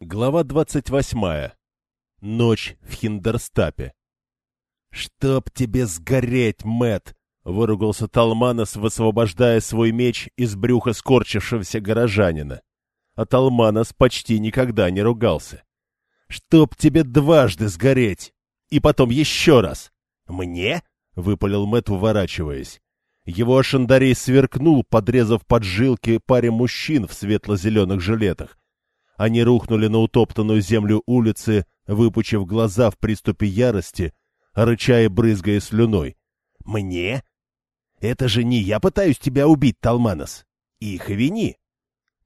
Глава двадцать восьмая. Ночь в Хиндерстапе. «Чтоб тебе сгореть, Мэт! выругался Талманос, высвобождая свой меч из брюха скорчившегося горожанина. А Талманос почти никогда не ругался. «Чтоб тебе дважды сгореть! И потом еще раз!» «Мне?» — выпалил Мэт, уворачиваясь. Его шандарей сверкнул, подрезав поджилки паре мужчин в светло-зеленых жилетах, они рухнули на утоптанную землю улицы, выпучив глаза в приступе ярости, рыча и брызгая слюной. «Мне? Это же не я пытаюсь тебя убить, Талманос. Их вини!»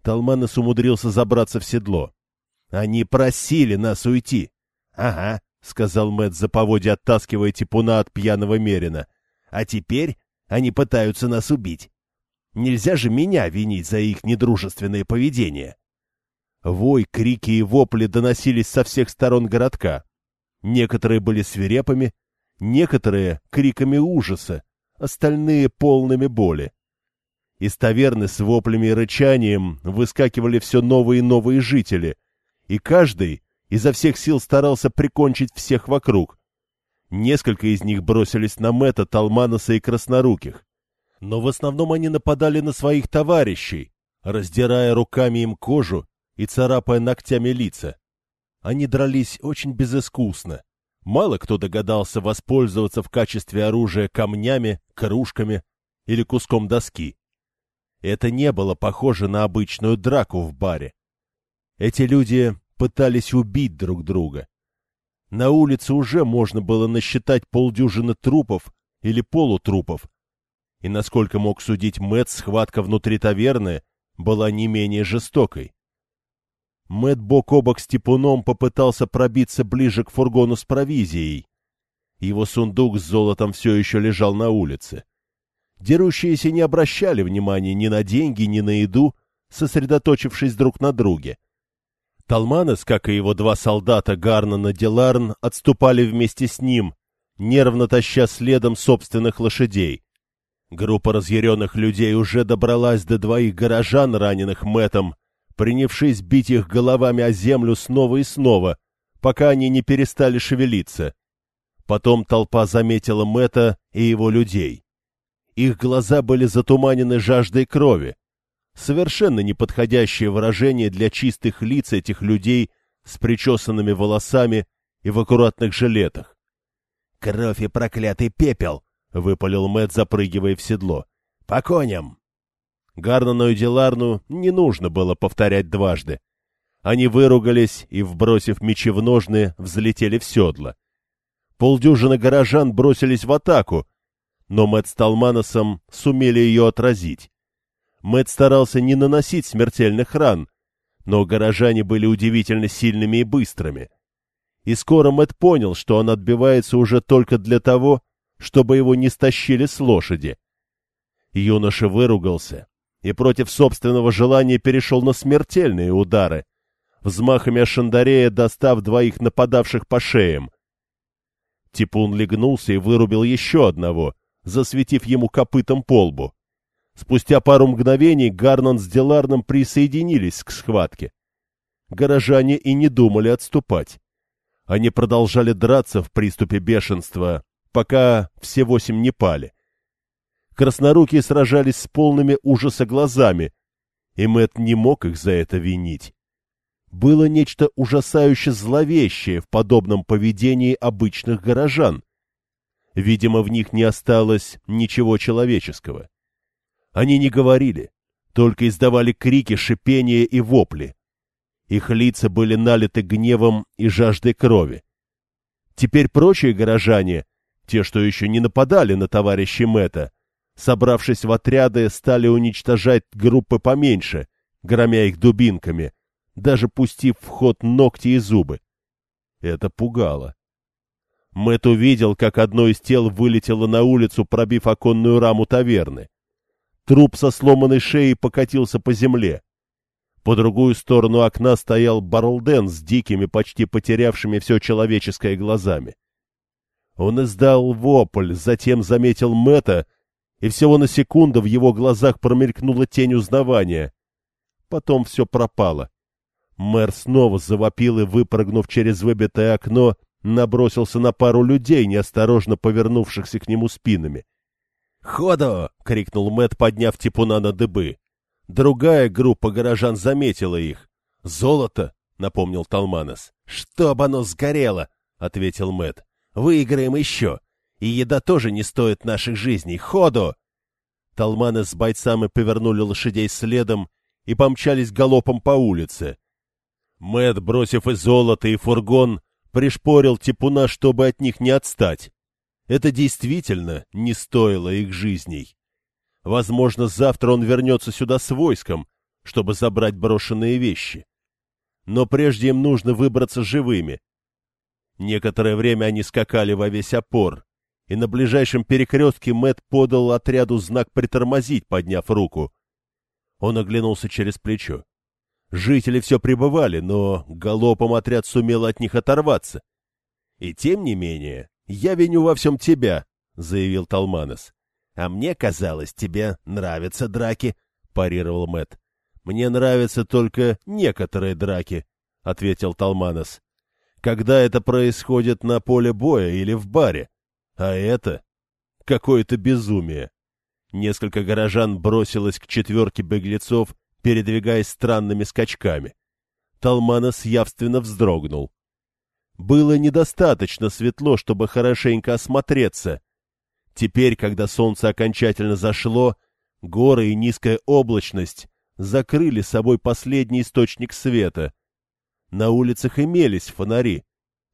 Талманос умудрился забраться в седло. «Они просили нас уйти!» «Ага», — сказал Мэтт за поводья, оттаскивая типуна от пьяного Мерина. «А теперь они пытаются нас убить. Нельзя же меня винить за их недружественное поведение!» Вой, крики и вопли доносились со всех сторон городка. Некоторые были свирепыми, некоторые — криками ужаса, остальные — полными боли. Из таверны с воплями и рычанием выскакивали все новые и новые жители, и каждый изо всех сил старался прикончить всех вокруг. Несколько из них бросились на Мэтта, Талманоса и Красноруких. Но в основном они нападали на своих товарищей, раздирая руками им кожу и царапая ногтями лица. Они дрались очень безыскусно. Мало кто догадался воспользоваться в качестве оружия камнями, кружками или куском доски. Это не было похоже на обычную драку в баре. Эти люди пытались убить друг друга. На улице уже можно было насчитать полдюжины трупов или полутрупов. И, насколько мог судить Мэтт, схватка внутри таверны была не менее жестокой. Мэт бок о бок с типуном попытался пробиться ближе к фургону с провизией. Его сундук с золотом все еще лежал на улице. Дерущиеся не обращали внимания ни на деньги, ни на еду, сосредоточившись друг на друге. Талманес, как и его два солдата Гарнан и Деларн, отступали вместе с ним, нервно таща следом собственных лошадей. Группа разъяренных людей уже добралась до двоих горожан, раненых Мэтом, принявшись бить их головами о землю снова и снова, пока они не перестали шевелиться. Потом толпа заметила Мэтта и его людей. Их глаза были затуманены жаждой крови. Совершенно неподходящее выражение для чистых лиц этих людей с причесанными волосами и в аккуратных жилетах. «Кровь и проклятый пепел!» — выпалил Мэтт, запрыгивая в седло. «По коням!» Гарнану и Диларну не нужно было повторять дважды. Они выругались и, вбросив мечи в ножны, взлетели в седло. Полдюжины горожан бросились в атаку, но Мэтт с Талманосом сумели ее отразить. Мэтт старался не наносить смертельных ран, но горожане были удивительно сильными и быстрыми. И скоро Мэтт понял, что он отбивается уже только для того, чтобы его не стащили с лошади. Юноша выругался, и против собственного желания перешел на смертельные удары, взмахами Ашандарея достав двоих нападавших по шеям. Типун легнулся и вырубил еще одного, засветив ему копытом по лбу. Спустя пару мгновений Гарнон с Деларном присоединились к схватке. Горожане и не думали отступать. Они продолжали драться в приступе бешенства, пока все восемь не пали. Краснорукие сражались с полными ужаса глазами, и Мэт не мог их за это винить. Было нечто ужасающе зловещее в подобном поведении обычных горожан. Видимо, в них не осталось ничего человеческого. Они не говорили, только издавали крики, шипения и вопли. Их лица были налиты гневом и жаждой крови. Теперь прочие горожане, те, что еще не нападали на товарищей Мэтта, собравшись в отряды, стали уничтожать группы поменьше, громя их дубинками, даже пустив в ход ногти и зубы. Это пугало. Мэт увидел, как одно из тел вылетело на улицу, пробив оконную раму таверны. Труп со сломанной шеей покатился по земле. По другую сторону окна стоял Барлден с дикими, почти потерявшими все человеческое глазами. Он издал вопль, затем заметил Мэта и всего на секунду в его глазах промелькнула тень узнавания. Потом все пропало. Мэр снова завопил и, выпрыгнув через выбитое окно, набросился на пару людей, неосторожно повернувшихся к нему спинами. «Ходу!» — крикнул Мэт, подняв типуна на дыбы. Другая группа горожан заметила их. «Золото!» — напомнил Талманос. «Чтоб оно сгорело!» — ответил Мэт. «Выиграем еще! И еда тоже не стоит наших жизней! Ходу!» Талманы с бойцами повернули лошадей следом и помчались галопом по улице. Мэт, бросив и золото, и фургон, пришпорил типуна, чтобы от них не отстать. Это действительно не стоило их жизней. Возможно, завтра он вернется сюда с войском, чтобы забрать брошенные вещи. Но прежде им нужно выбраться живыми. Некоторое время они скакали во весь опор, и на ближайшем перекрестке Мэт подал отряду знак притормозить, подняв руку. Он оглянулся через плечо. Жители все пребывали, но галопом отряд сумел от них оторваться. И тем не менее, я виню во всем тебя, — заявил Талманес. — А мне казалось, тебе нравятся драки, — парировал Мэт. Мне нравятся только некоторые драки, — ответил Талманес. — Когда это происходит на поле боя или в баре. А это какое-то безумие. Несколько горожан бросилось к четверке беглецов, передвигаясь странными скачками. Талманос явственно вздрогнул. Было недостаточно светло, чтобы хорошенько осмотреться. Теперь, когда солнце окончательно зашло, горы и низкая облачность закрыли собой последний источник света. На улицах имелись фонари,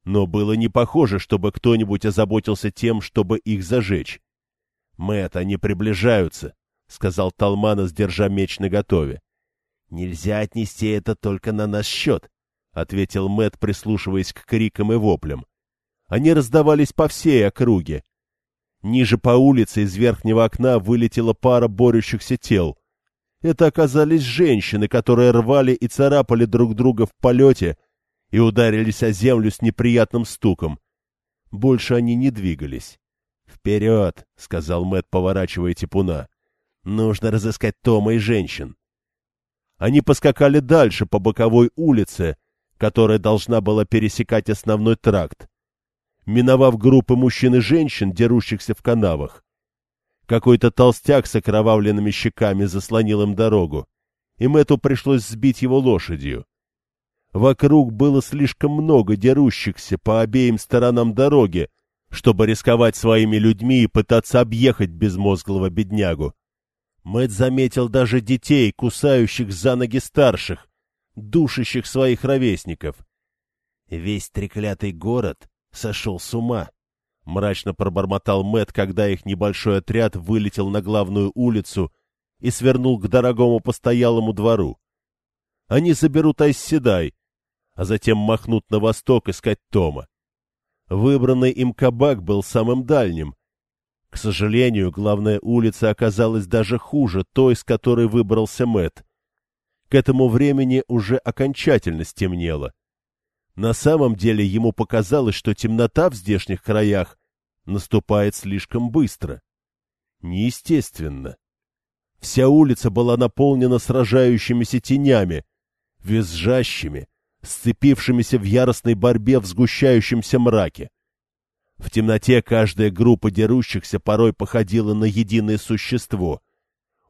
но было не похоже, чтобы кто-нибудь озаботился тем, чтобы их зажечь. Мэт, они приближаются, — сказал Талманос, держа меч наготове. — Нельзя отнести это только на наш счет, — ответил Мэт, прислушиваясь к крикам и воплям. Они раздавались по всей округе. Ниже по улице из верхнего окна вылетела пара борющихся тел. Это оказались женщины, которые рвали и царапали друг друга в полете и ударились о землю с неприятным стуком. Больше они не двигались. «Вперед!» — сказал Мэт, поворачивая типуна. «Нужно разыскать Тома и женщин». Они поскакали дальше по боковой улице, которая должна была пересекать основной тракт, миновав группы мужчин и женщин, дерущихся в канавах. Какой-то толстяк с окровавленными щеками заслонил им дорогу, и Мэту пришлось сбить его лошадью. Вокруг было слишком много дерущихся по обеим сторонам дороги, чтобы рисковать своими людьми и пытаться объехать безмозглого беднягу. Мэт заметил даже детей, кусающих за ноги старших, душащих своих ровесников. Весь треклятый город сошел с ума. Мрачно пробормотал Мэт, когда их небольшой отряд вылетел на главную улицу и свернул к дорогому постоялому двору. Они заберут Айсседай, а затем махнут на восток искать Тома. Выбранный им кабак был самым дальним. К сожалению, главная улица оказалась даже хуже той, с которой выбрался Мэт. К этому времени уже окончательно стемнело. На самом деле ему показалось, что темнота в здешних краях наступает слишком быстро. Неестественно. Вся улица была наполнена сражающимися тенями, визжащими, сцепившимися в яростной борьбе в сгущающемся мраке. В темноте каждая группа дерущихся порой походила на единое существо,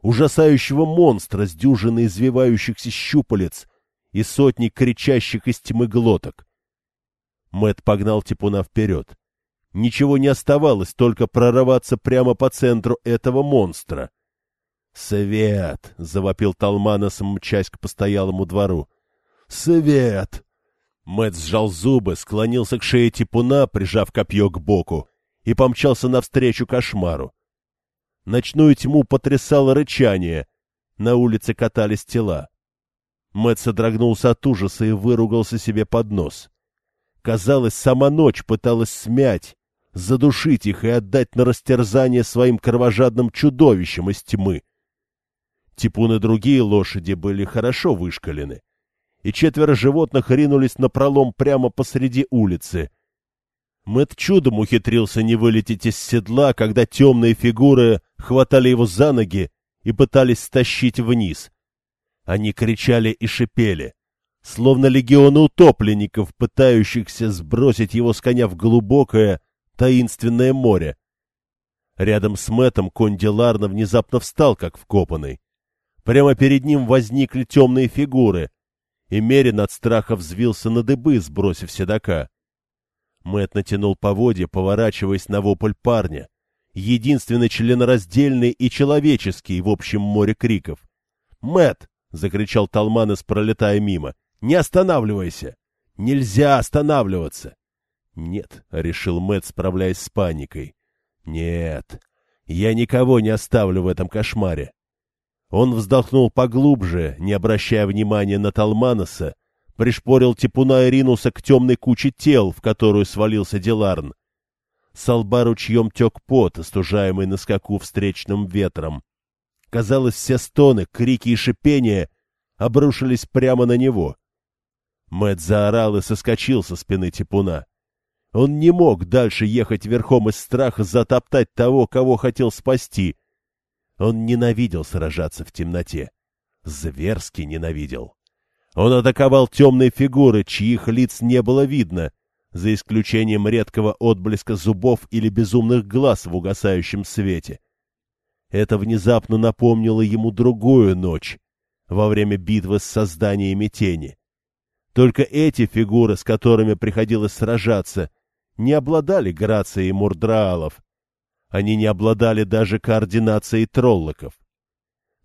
ужасающего монстра с дюжиной извивающихся щупалец и сотни кричащих из тьмы глоток. Мэт погнал Типуна вперед. Ничего не оставалось, только прорываться прямо по центру этого монстра. «Свет!» — завопил Талманос, мчась к постоялому двору. Свет! Мэт сжал зубы, склонился к шее типуна, прижав копье к боку, и помчался навстречу кошмару. Ночную тьму потрясало рычание. На улице катались тела. Мэт содрогнулся от ужаса и выругался себе под нос. Казалось, сама ночь пыталась смять, задушить их и отдать на растерзание своим кровожадным чудовищам из тьмы. Типун и другие лошади были хорошо вышкалены и четверо животных ринулись на пролом прямо посреди улицы. Мэт чудом ухитрился не вылететь из седла, когда темные фигуры хватали его за ноги и пытались стащить вниз. Они кричали и шипели. словно легионы утопленников, пытающихся сбросить его с коня в глубокое, таинственное море. Рядом с Мэтом конь Деларна внезапно встал, как вкопанный. Прямо перед ним возникли темные фигуры, и Мерин от страха взвился на дыбы, сбросив седока. Мэт натянул поводья, поворачиваясь на вопль парня, единственный членораздельный и человеческий в общем море криков. Мэт! закричал Талманес, пролетая мимо. Не останавливайся! Нельзя останавливаться! Нет, — решил Мэт, справляясь с паникой. Нет, я никого не оставлю в этом кошмаре. Он вздохнул поглубже, не обращая внимания на Талманоса, пришпорил типуна и ринулся к темной куче тел, в которую свалился Деларн. С лба ручьем тек пот, остужаемый на скаку встречным ветром. Казалось, все стоны, крики и шипения обрушились прямо на него. Мэт заорал и соскочил со спины типуна. Он не мог дальше ехать верхом из страха затоптать того, кого хотел спасти. Он ненавидел сражаться в темноте. Зверски ненавидел. Он атаковал темные фигуры, чьих лиц не было видно, за исключением редкого отблеска зубов или безумных глаз в угасающем свете. Это внезапно напомнило ему другую ночь, во время битвы с созданиями тени. Только эти фигуры, с которыми приходилось сражаться, не обладали грацией мурдраалов. Они не обладали даже координацией троллоков.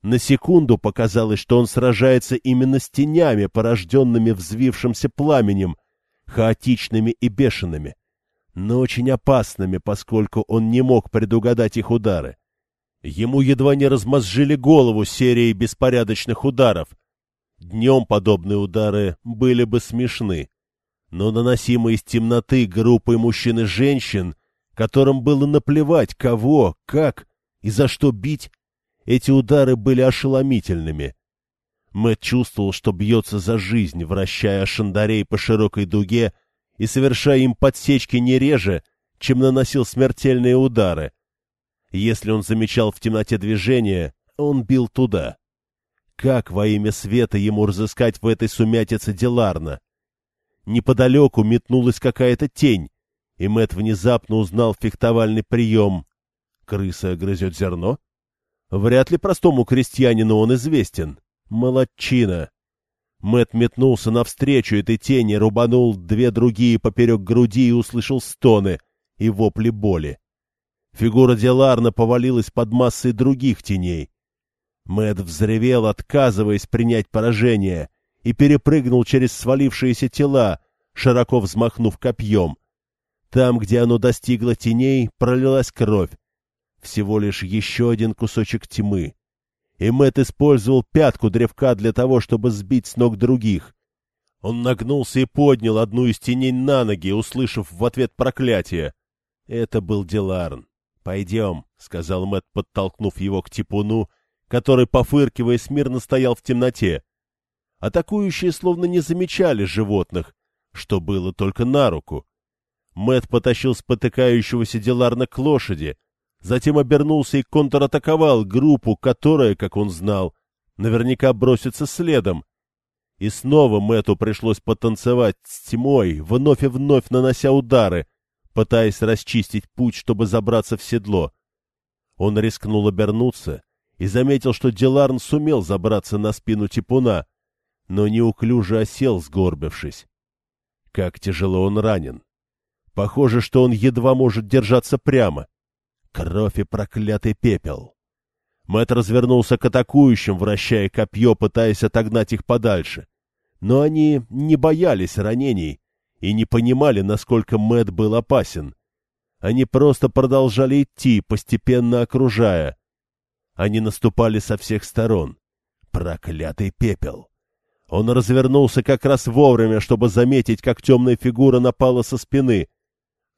На секунду показалось, что он сражается именно с тенями, порожденными взвившимся пламенем, хаотичными и бешеными, но очень опасными, поскольку он не мог предугадать их удары. Ему едва не размозжили голову серией беспорядочных ударов, Днем подобные удары были бы смешны, но наносимые из темноты группой мужчин и женщин, которым было наплевать, кого, как и за что бить, эти удары были ошеломительными. Мэтт чувствовал, что бьется за жизнь, вращая шандарей по широкой дуге и совершая им подсечки не реже, чем наносил смертельные удары. Если он замечал в темноте движение, он бил туда. Как во имя света ему разыскать в этой сумятице Деларна? Неподалеку метнулась какая-то тень, и Мэт внезапно узнал фехтовальный прием. Крыса грызет зерно? Вряд ли простому крестьянину он известен. Молодчина! Мэт метнулся навстречу этой тени, рубанул две другие поперек груди и услышал стоны и вопли боли. Фигура Деларна повалилась под массой других теней. Мэт взревел, отказываясь принять поражение, и перепрыгнул через свалившиеся тела, широко взмахнув копьем. Там, где оно достигло теней, пролилась кровь. Всего лишь еще один кусочек тьмы. И Мэт использовал пятку древка для того, чтобы сбить с ног других. Он нагнулся и поднял одну из теней на ноги, услышав в ответ проклятие. Это был Деларн. «Пойдем», — сказал Мэт, подтолкнув его к типуну, — который, пофыркивая, смирно стоял в темноте. Атакующие словно не замечали животных, что было только на руку. Мэт потащил спотыкающегося Деларна к лошади, затем обернулся и контратаковал группу, которая, как он знал, наверняка бросится следом. И снова Мэту пришлось потанцевать с тьмой, вновь и вновь нанося удары, пытаясь расчистить путь, чтобы забраться в седло. Он рискнул обернуться и заметил, что Деларн сумел забраться на спину типуна, но неуклюже осел, сгорбившись. Как тяжело он ранен. Похоже, что он едва может держаться прямо. Кровь и проклятый пепел. Мэт развернулся к атакующим, вращая копье, пытаясь отогнать их подальше. Но они не боялись ранений и не понимали, насколько Мэт был опасен. Они просто продолжали идти, постепенно окружая — они наступали со всех сторон. Проклятый пепел! Он развернулся как раз вовремя, чтобы заметить, как темная фигура напала со спины.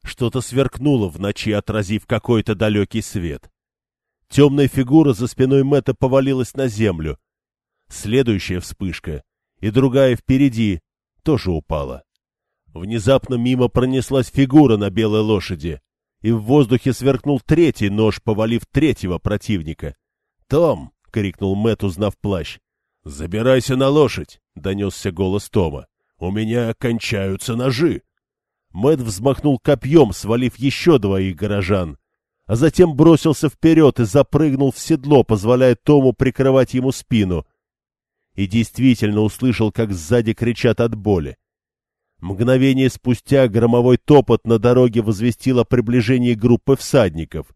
Что-то сверкнуло в ночи, отразив какой-то далекий свет. Темная фигура за спиной Мэтта повалилась на землю. Следующая вспышка, и другая впереди, тоже упала. Внезапно мимо пронеслась фигура на белой лошади, и в воздухе сверкнул третий нож, повалив третьего противника. «Том!» — крикнул Мэт, узнав плащ. «Забирайся на лошадь!» — донесся голос Тома. «У меня кончаются ножи!» Мэт взмахнул копьем, свалив еще двоих горожан, а затем бросился вперед и запрыгнул в седло, позволяя Тому прикрывать ему спину. И действительно услышал, как сзади кричат от боли. Мгновение спустя громовой топот на дороге возвестил о приближении группы всадников.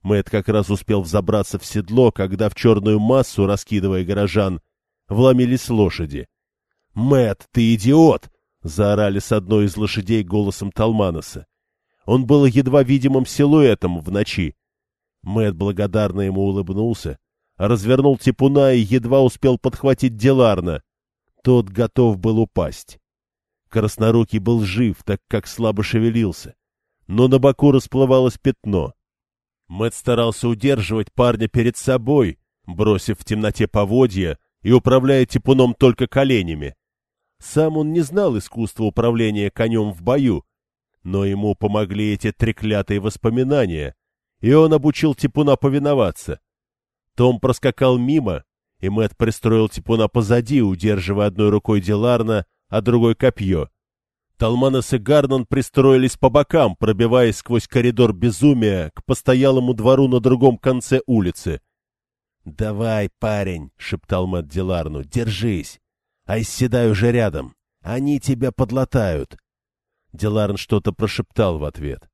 Мэт как раз успел взобраться в седло, когда в черную массу, раскидывая горожан, вломились лошади. Мэт, ты идиот! — заорали с одной из лошадей голосом Талманоса. Он был едва видимым силуэтом в ночи. Мэт благодарно ему улыбнулся, развернул типуна и едва успел подхватить Деларна. Тот готов был упасть. Краснорукий был жив, так как слабо шевелился, но на боку расплывалось пятно. Мэт старался удерживать парня перед собой, бросив в темноте поводья и управляя типуном только коленями. Сам он не знал искусства управления конем в бою, но ему помогли эти треклятые воспоминания, и он обучил Типуна повиноваться. Том проскакал мимо, и Мэт пристроил Типуна позади, удерживая одной рукой Диларна, а другой копье. Талманес и Гарнан пристроились по бокам, пробиваясь сквозь коридор безумия к постоялому двору на другом конце улицы. — Давай, парень, — шептал Мэтт Диларну, — держись. Айседай уже рядом. Они тебя подлатают. Диларн что-то прошептал в ответ.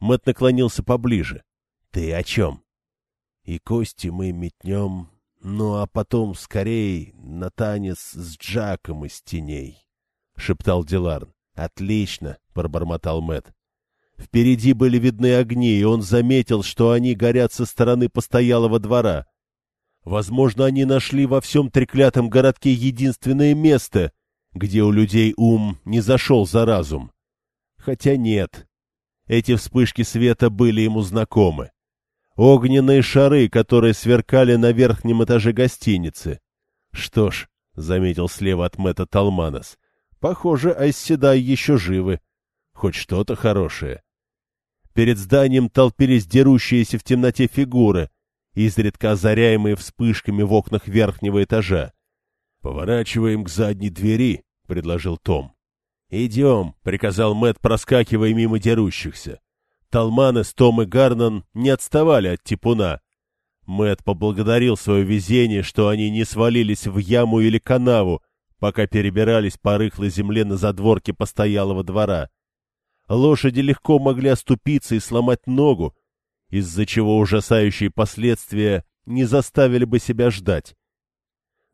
Мэт наклонился поближе. — Ты о чем? — И кости мы метнем, ну а потом скорей на танец с Джаком из теней, — шептал Диларн. — Отлично, — пробормотал Мэт. Впереди были видны огни, и он заметил, что они горят со стороны постоялого двора. Возможно, они нашли во всем треклятом городке единственное место, где у людей ум не зашел за разум. Хотя нет. Эти вспышки света были ему знакомы. Огненные шары, которые сверкали на верхнем этаже гостиницы. Что ж, — заметил слева от Мэтта Талманос, — похоже, Айсседай еще живы. Хоть что-то хорошее. Перед зданием толпились дерущиеся в темноте фигуры — изредка озаряемые вспышками в окнах верхнего этажа. — Поворачиваем к задней двери, — предложил Том. — Идем, — приказал Мэт, проскакивая мимо дерущихся. Талманес, Том и Гарнан не отставали от типуна. Мэт поблагодарил свое везение, что они не свалились в яму или канаву, пока перебирались по рыхлой земле на задворке постоялого двора. Лошади легко могли оступиться и сломать ногу, из-за чего ужасающие последствия не заставили бы себя ждать.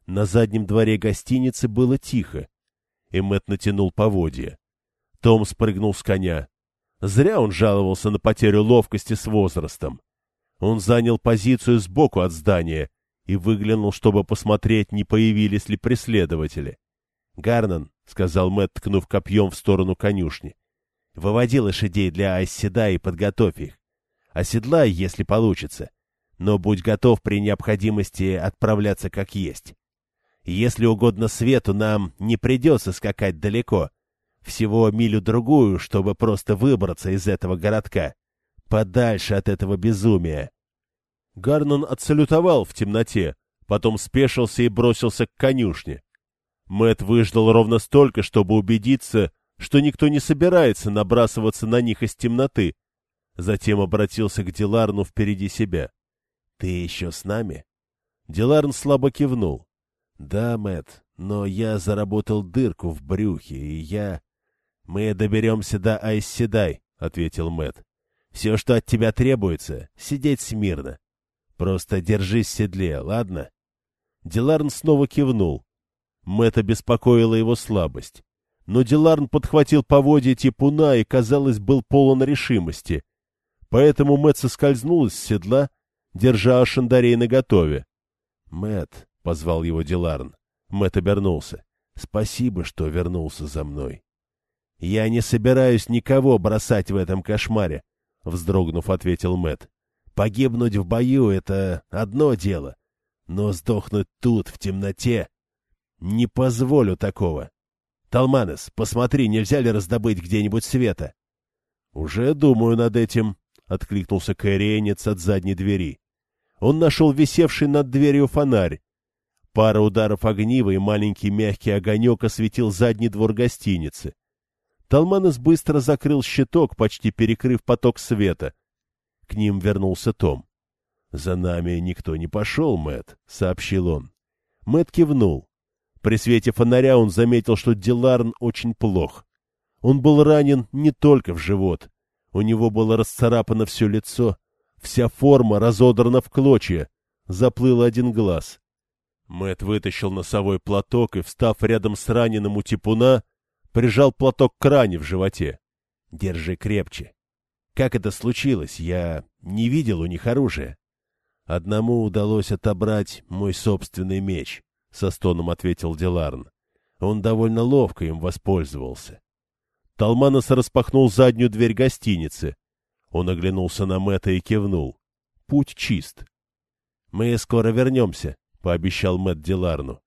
На заднем дворе гостиницы было тихо, Мэтт натянул поводья. Том спрыгнул с коня. Зря он жаловался на потерю ловкости с возрастом. Он занял позицию сбоку от здания и выглянул, чтобы посмотреть, не появились ли преследователи. — Гарнан, — сказал Мэтт, ткнув копьем в сторону конюшни, — выводи лошадей для Айседа и подготовь их. Оседлай, если получится, но будь готов при необходимости отправляться как есть. Если угодно свету, нам не придется скакать далеко, всего милю-другую, чтобы просто выбраться из этого городка, подальше от этого безумия. Гарнон отсалютовал в темноте, потом спешился и бросился к конюшне. Мэт выждал ровно столько, чтобы убедиться, что никто не собирается набрасываться на них из темноты, Затем обратился к Диларну впереди себя. — Ты еще с нами? Диларн слабо кивнул. — Да, Мэт, но я заработал дырку в брюхе, и я... — Мы доберемся до Айсседай, — ответил Мэт. Все, что от тебя требуется, — сидеть смирно. Просто держись в седле, ладно? Диларн снова кивнул. Мэтта беспокоила его слабость. Но Диларн подхватил поводья типуна и, казалось, был полон решимости — Поэтому Мэтт соскользнул из седла, держа Ашандарей наготове. — Мэтт, — позвал его Диларн. Мэтт обернулся. — Спасибо, что вернулся за мной. — Я не собираюсь никого бросать в этом кошмаре, — вздрогнув, ответил Мэтт. — Погибнуть в бою — это одно дело, но сдохнуть тут, в темноте... Не позволю такого. Талманес, посмотри, нельзя ли раздобыть где-нибудь света? — Уже думаю над этим, — откликнулся каэриенец от задней двери. Он нашел висевший над дверью фонарь. Пара ударов огнива и маленький мягкий огонек осветил задний двор гостиницы. Талманес быстро закрыл щиток, почти перекрыв поток света. К ним вернулся Том. — За нами никто не пошел, Мэт, сообщил он. Мэт кивнул. При свете фонаря он заметил, что Диларн очень плох. Он был ранен не только в живот. У него было расцарапано все лицо, вся форма разодрана в клочья, заплыл один глаз. Мэт вытащил носовой платок и, встав рядом с раненым у типуна, прижал платок к ране в животе. «Держи крепче. Как это случилось? Я не видел у них оружия. Одному удалось отобрать мой собственный меч», — со стоном ответил Деларн. Он довольно ловко им воспользовался. Талманос распахнул заднюю дверь гостиницы. Он оглянулся на Мэтта и кивнул. Путь чист. «Мы скоро вернемся», пообещал Мэтт Диларну.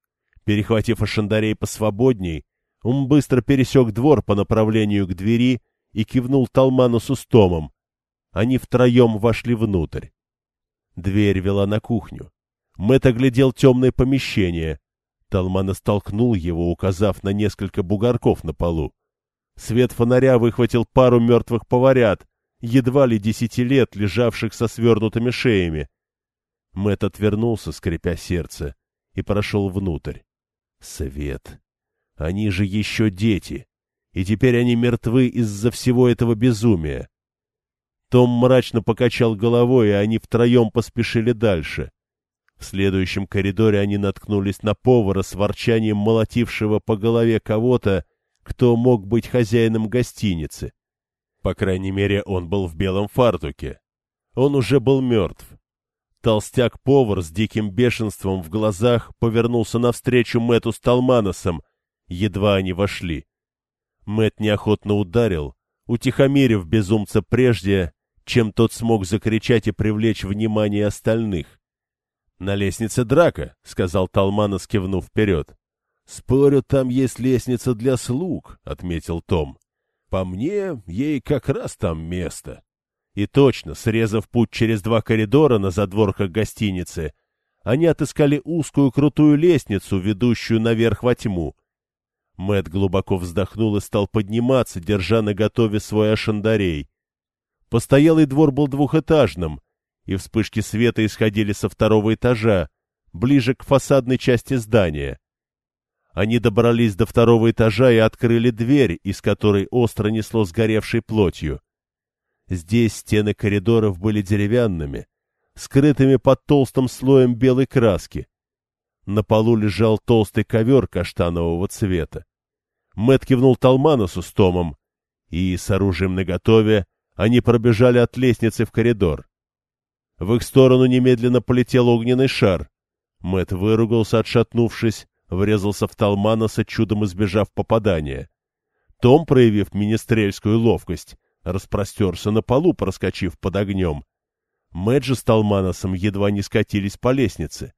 Перехватив Ашандарей посвободней, он быстро пересек двор по направлению к двери и кивнул Талманусу с Томом. Они втроем вошли внутрь. Дверь вела на кухню. Мэтт оглядел темное помещение. Талмана столкнул его, указав на несколько бугорков на полу. Свет фонаря выхватил пару мертвых поварят, едва ли десяти лет, лежавших со свернутыми шеями. Мэт отвернулся, скрипя сердце, и прошел внутрь. Свет. Они же еще дети, и теперь они мертвы из-за всего этого безумия. Том мрачно покачал головой, и они втроем поспешили дальше. В следующем коридоре они наткнулись на повара с ворчанием молотившего по голове кого-то, кто мог быть хозяином гостиницы. По крайней мере, он был в белом фартуке. Он уже был мертв. Толстяк-повар с диким бешенством в глазах повернулся навстречу Мэту с Талманосом, едва они вошли. Мэт неохотно ударил, утихомирив безумца прежде, чем тот смог закричать и привлечь внимание остальных. — На лестнице драка, — сказал Талманос, кивнув вперед. — Спорю, там есть лестница для слуг, — отметил Том. — По мне, ей как раз там место. И точно, срезав путь через два коридора на задворках гостиницы, они отыскали узкую крутую лестницу, ведущую наверх во тьму. Мэт глубоко вздохнул и стал подниматься, держа наготове свой ашандарей. Постоялый двор был двухэтажным, и вспышки света исходили со второго этажа, ближе к фасадной части здания. Они добрались до второго этажа и открыли дверь, из которой остро несло сгоревшей плотью. Здесь стены коридоров были деревянными, скрытыми под толстым слоем белой краски. На полу лежал толстый ковер каштанового цвета. Мэт кивнул Талманусу с Томом, и с оружием наготове они пробежали от лестницы в коридор. В их сторону немедленно полетел огненный шар. Мэт выругался, отшатнувшись, врезался в Талмануса, чудом избежав попадания. Том, проявив министрельскую ловкость, распростерся на полу, проскочив под огнем. Мэджи с Талманосом едва не скатились по лестнице.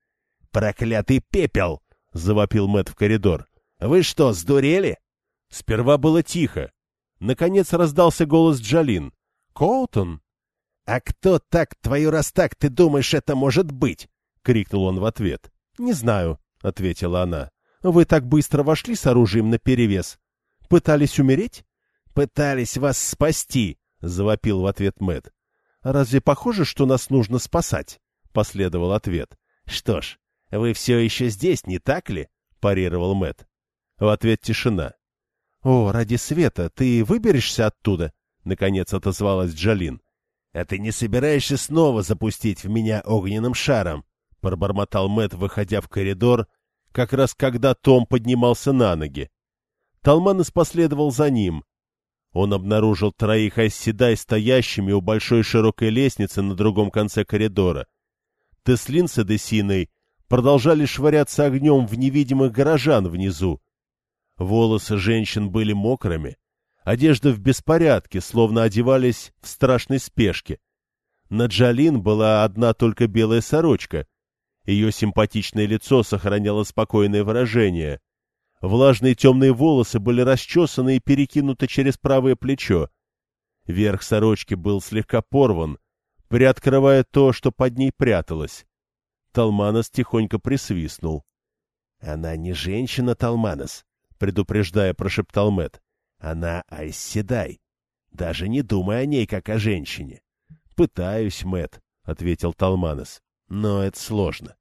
«Проклятый пепел!» — завопил Мэт в коридор. «Вы что, сдурели?» Сперва было тихо. Наконец раздался голос Джалин. «Коутон?» «А кто так, твою раз так, ты думаешь, это может быть?» — крикнул он в ответ. «Не знаю», — ответила она. «Вы так быстро вошли с оружием наперевес. Пытались умереть?» пытались вас спасти, — завопил в ответ Мэт. Разве похоже, что нас нужно спасать? — последовал ответ. — Что ж, вы все еще здесь, не так ли? — парировал Мэт. В ответ тишина. — О, ради света, ты выберешься оттуда? — наконец отозвалась Джалин. — А ты не собираешься снова запустить в меня огненным шаром? — пробормотал Мэт, выходя в коридор, как раз когда Том поднимался на ноги. Талманес последовал за ним, он обнаружил троих айсседай стоящими у большой широкой лестницы на другом конце коридора. Теслин с Эдесиной продолжали швыряться огнем в невидимых горожан внизу. Волосы женщин были мокрыми, одежда в беспорядке, словно одевались в страшной спешке. На Джалин была одна только белая сорочка. Ее симпатичное лицо сохраняло спокойное выражение. Влажные темные волосы были расчесаны и перекинуты через правое плечо. Верх сорочки был слегка порван, приоткрывая то, что под ней пряталось. Талманос тихонько присвистнул. Она не женщина, Талманос, предупреждая, прошептал Мэт. Она Айсседай. Даже не думай о ней, как о женщине. Пытаюсь, Мэт, ответил Талманос. Но это сложно.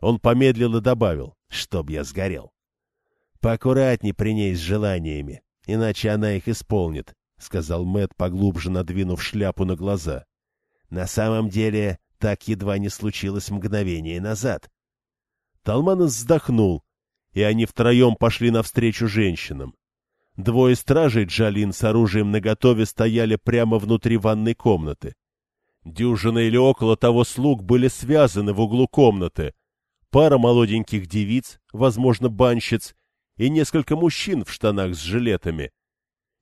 Он помедлил и добавил, чтоб я сгорел. Поаккуратней при ней с желаниями, иначе она их исполнит, сказал Мэт, поглубже надвинув шляпу на глаза. На самом деле, так едва не случилось мгновение назад. Талманос вздохнул, и они втроем пошли навстречу женщинам. Двое стражей Джалин с оружием наготове стояли прямо внутри ванной комнаты. Дюжина или около того слуг были связаны в углу комнаты. Пара молоденьких девиц, возможно, банщиц, и несколько мужчин в штанах с жилетами.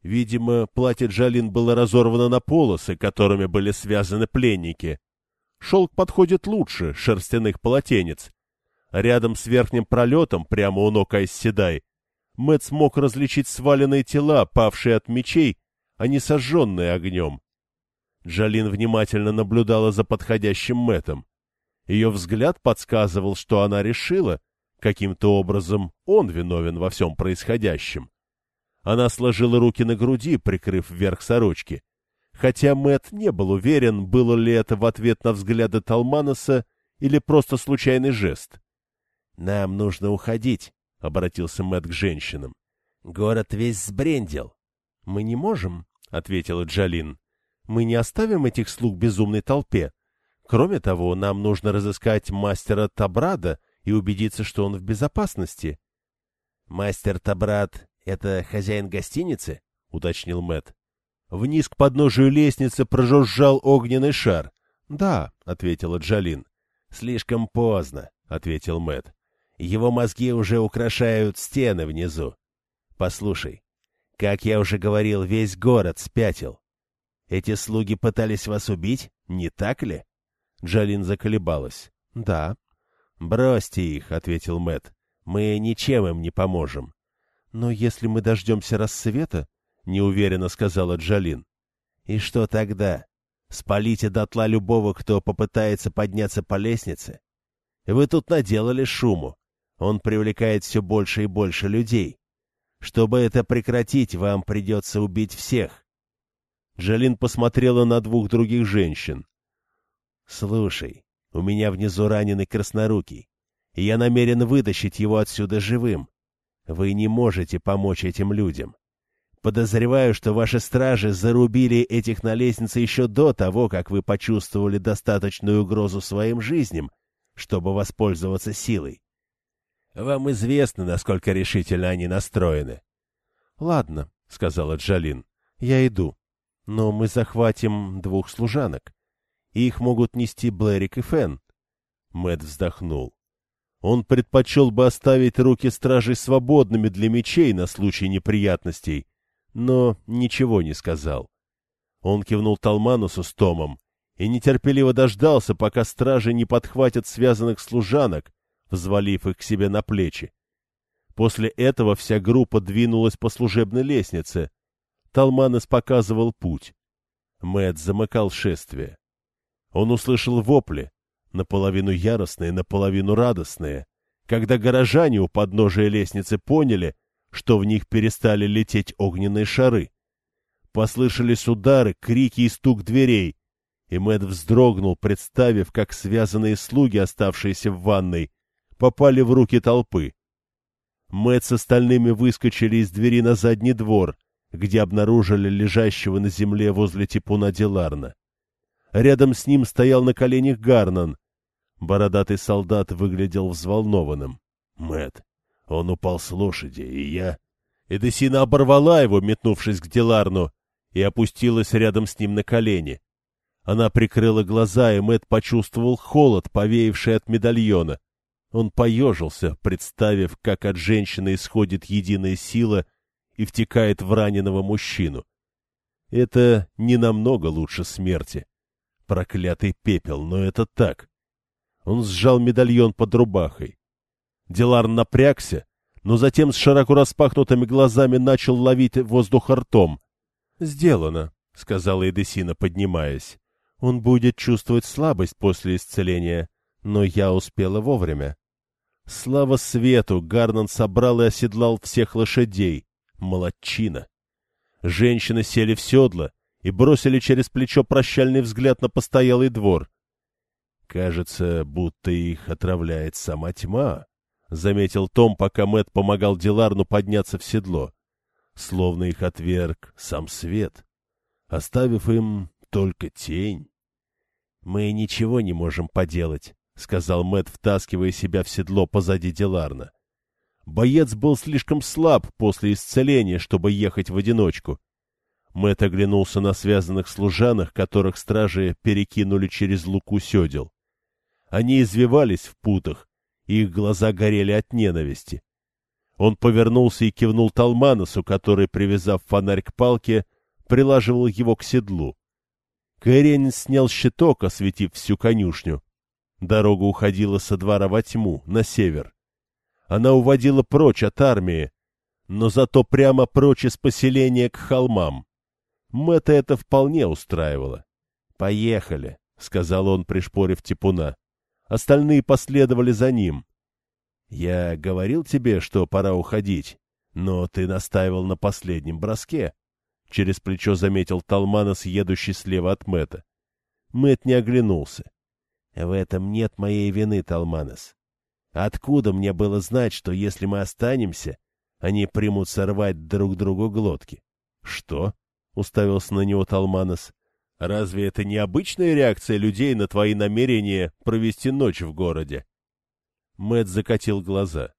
Видимо, платье Джалин было разорвано на полосы, которыми были связаны пленники. Шелк подходит лучше шерстяных полотенец, Рядом с верхним пролетом, прямо у ног Айсседай, Мэт смог различить сваленные тела, павшие от мечей, а не сожженные огнем. Джалин внимательно наблюдала за подходящим Мэтом. Ее взгляд подсказывал, что она решила, каким-то образом он виновен во всем происходящем. Она сложила руки на груди, прикрыв верх сорочки. Хотя Мэт не был уверен, было ли это в ответ на взгляды Талманоса или просто случайный жест. «Нам нужно уходить», — обратился Мэтт к женщинам. «Город весь сбрендил». «Мы не можем», — ответила Джалин. «Мы не оставим этих слуг безумной толпе. Кроме того, нам нужно разыскать мастера Табрада и убедиться, что он в безопасности». «Мастер Табрад — это хозяин гостиницы?» — уточнил Мэтт. Вниз к подножию лестницы прожужжал огненный шар. «Да», — ответила Джалин. «Слишком поздно», — ответил Мэтт. Его мозги уже украшают стены внизу. Послушай, как я уже говорил, весь город спятил. Эти слуги пытались вас убить, не так ли? Джалин заколебалась. Да. Бросьте их, ответил Мэт. Мы ничем им не поможем. Но если мы дождемся рассвета, неуверенно сказала Джалин. И что тогда? Спалите дотла любого, кто попытается подняться по лестнице? Вы тут наделали шуму. Он привлекает все больше и больше людей. Чтобы это прекратить, вам придется убить всех. Джалин посмотрела на двух других женщин. — Слушай, у меня внизу раненый краснорукий, и я намерен вытащить его отсюда живым. Вы не можете помочь этим людям. Подозреваю, что ваши стражи зарубили этих на лестнице еще до того, как вы почувствовали достаточную угрозу своим жизням, чтобы воспользоваться силой. Вам известно, насколько решительно они настроены. — Ладно, — сказала Джалин, — я иду. Но мы захватим двух служанок. Их могут нести Блэрик и Фен. Мэт вздохнул. Он предпочел бы оставить руки стражей свободными для мечей на случай неприятностей, но ничего не сказал. Он кивнул Талманусу с Томом и нетерпеливо дождался, пока стражи не подхватят связанных служанок, взвалив их к себе на плечи. После этого вся группа двинулась по служебной лестнице. Талманес показывал путь. Мэт замыкал шествие. Он услышал вопли, наполовину яростные, наполовину радостные, когда горожане у подножия лестницы поняли, что в них перестали лететь огненные шары. Послышались удары, крики и стук дверей, и Мэт вздрогнул, представив, как связанные слуги, оставшиеся в ванной, попали в руки толпы. Мэтт с остальными выскочили из двери на задний двор, где обнаружили лежащего на земле возле типуна Диларна. Рядом с ним стоял на коленях Гарнан. Бородатый солдат выглядел взволнованным. Мэт, он упал с лошади, и я... Эдесина оборвала его, метнувшись к Диларну, и опустилась рядом с ним на колени. Она прикрыла глаза, и Мэт почувствовал холод, повеявший от медальона. Он поежился, представив, как от женщины исходит единая сила и втекает в раненого мужчину. Это не намного лучше смерти. Проклятый пепел, но это так. Он сжал медальон под рубахой. Дилар напрягся, но затем с широко распахнутыми глазами начал ловить воздух ртом. — Сделано, — сказала Эдесина, поднимаясь. — Он будет чувствовать слабость после исцеления, но я успела вовремя. Слава свету, Гарнан собрал и оседлал всех лошадей. Молодчина. Женщины сели в седла и бросили через плечо прощальный взгляд на постоялый двор. Кажется, будто их отравляет сама тьма, — заметил Том, пока Мэт помогал Диларну подняться в седло. Словно их отверг сам свет, оставив им только тень. — Мы ничего не можем поделать, — сказал Мэт, втаскивая себя в седло позади Диларна. Боец был слишком слаб после исцеления, чтобы ехать в одиночку. Мэт оглянулся на связанных служанок, которых стражи перекинули через луку седел. Они извивались в путах, их глаза горели от ненависти. Он повернулся и кивнул Талманосу, который, привязав фонарь к палке, прилаживал его к седлу. Кэрен снял щиток, осветив всю конюшню. Дорога уходила со двора во тьму, на север. Она уводила прочь от армии, но зато прямо прочь из поселения к холмам. Мэтта это вполне устраивало. «Поехали», — сказал он, пришпорив типуна. Остальные последовали за ним. «Я говорил тебе, что пора уходить, но ты настаивал на последнем броске», — через плечо заметил Талманос, едущий слева от Мэта. Мэт не оглянулся. «В этом нет моей вины, Талманос. Откуда мне было знать, что если мы останемся, они примутся рвать друг другу глотки?» «Что?» — уставился на него Талманос. Разве это не обычная реакция людей на твои намерения провести ночь в городе? Мэт закатил глаза.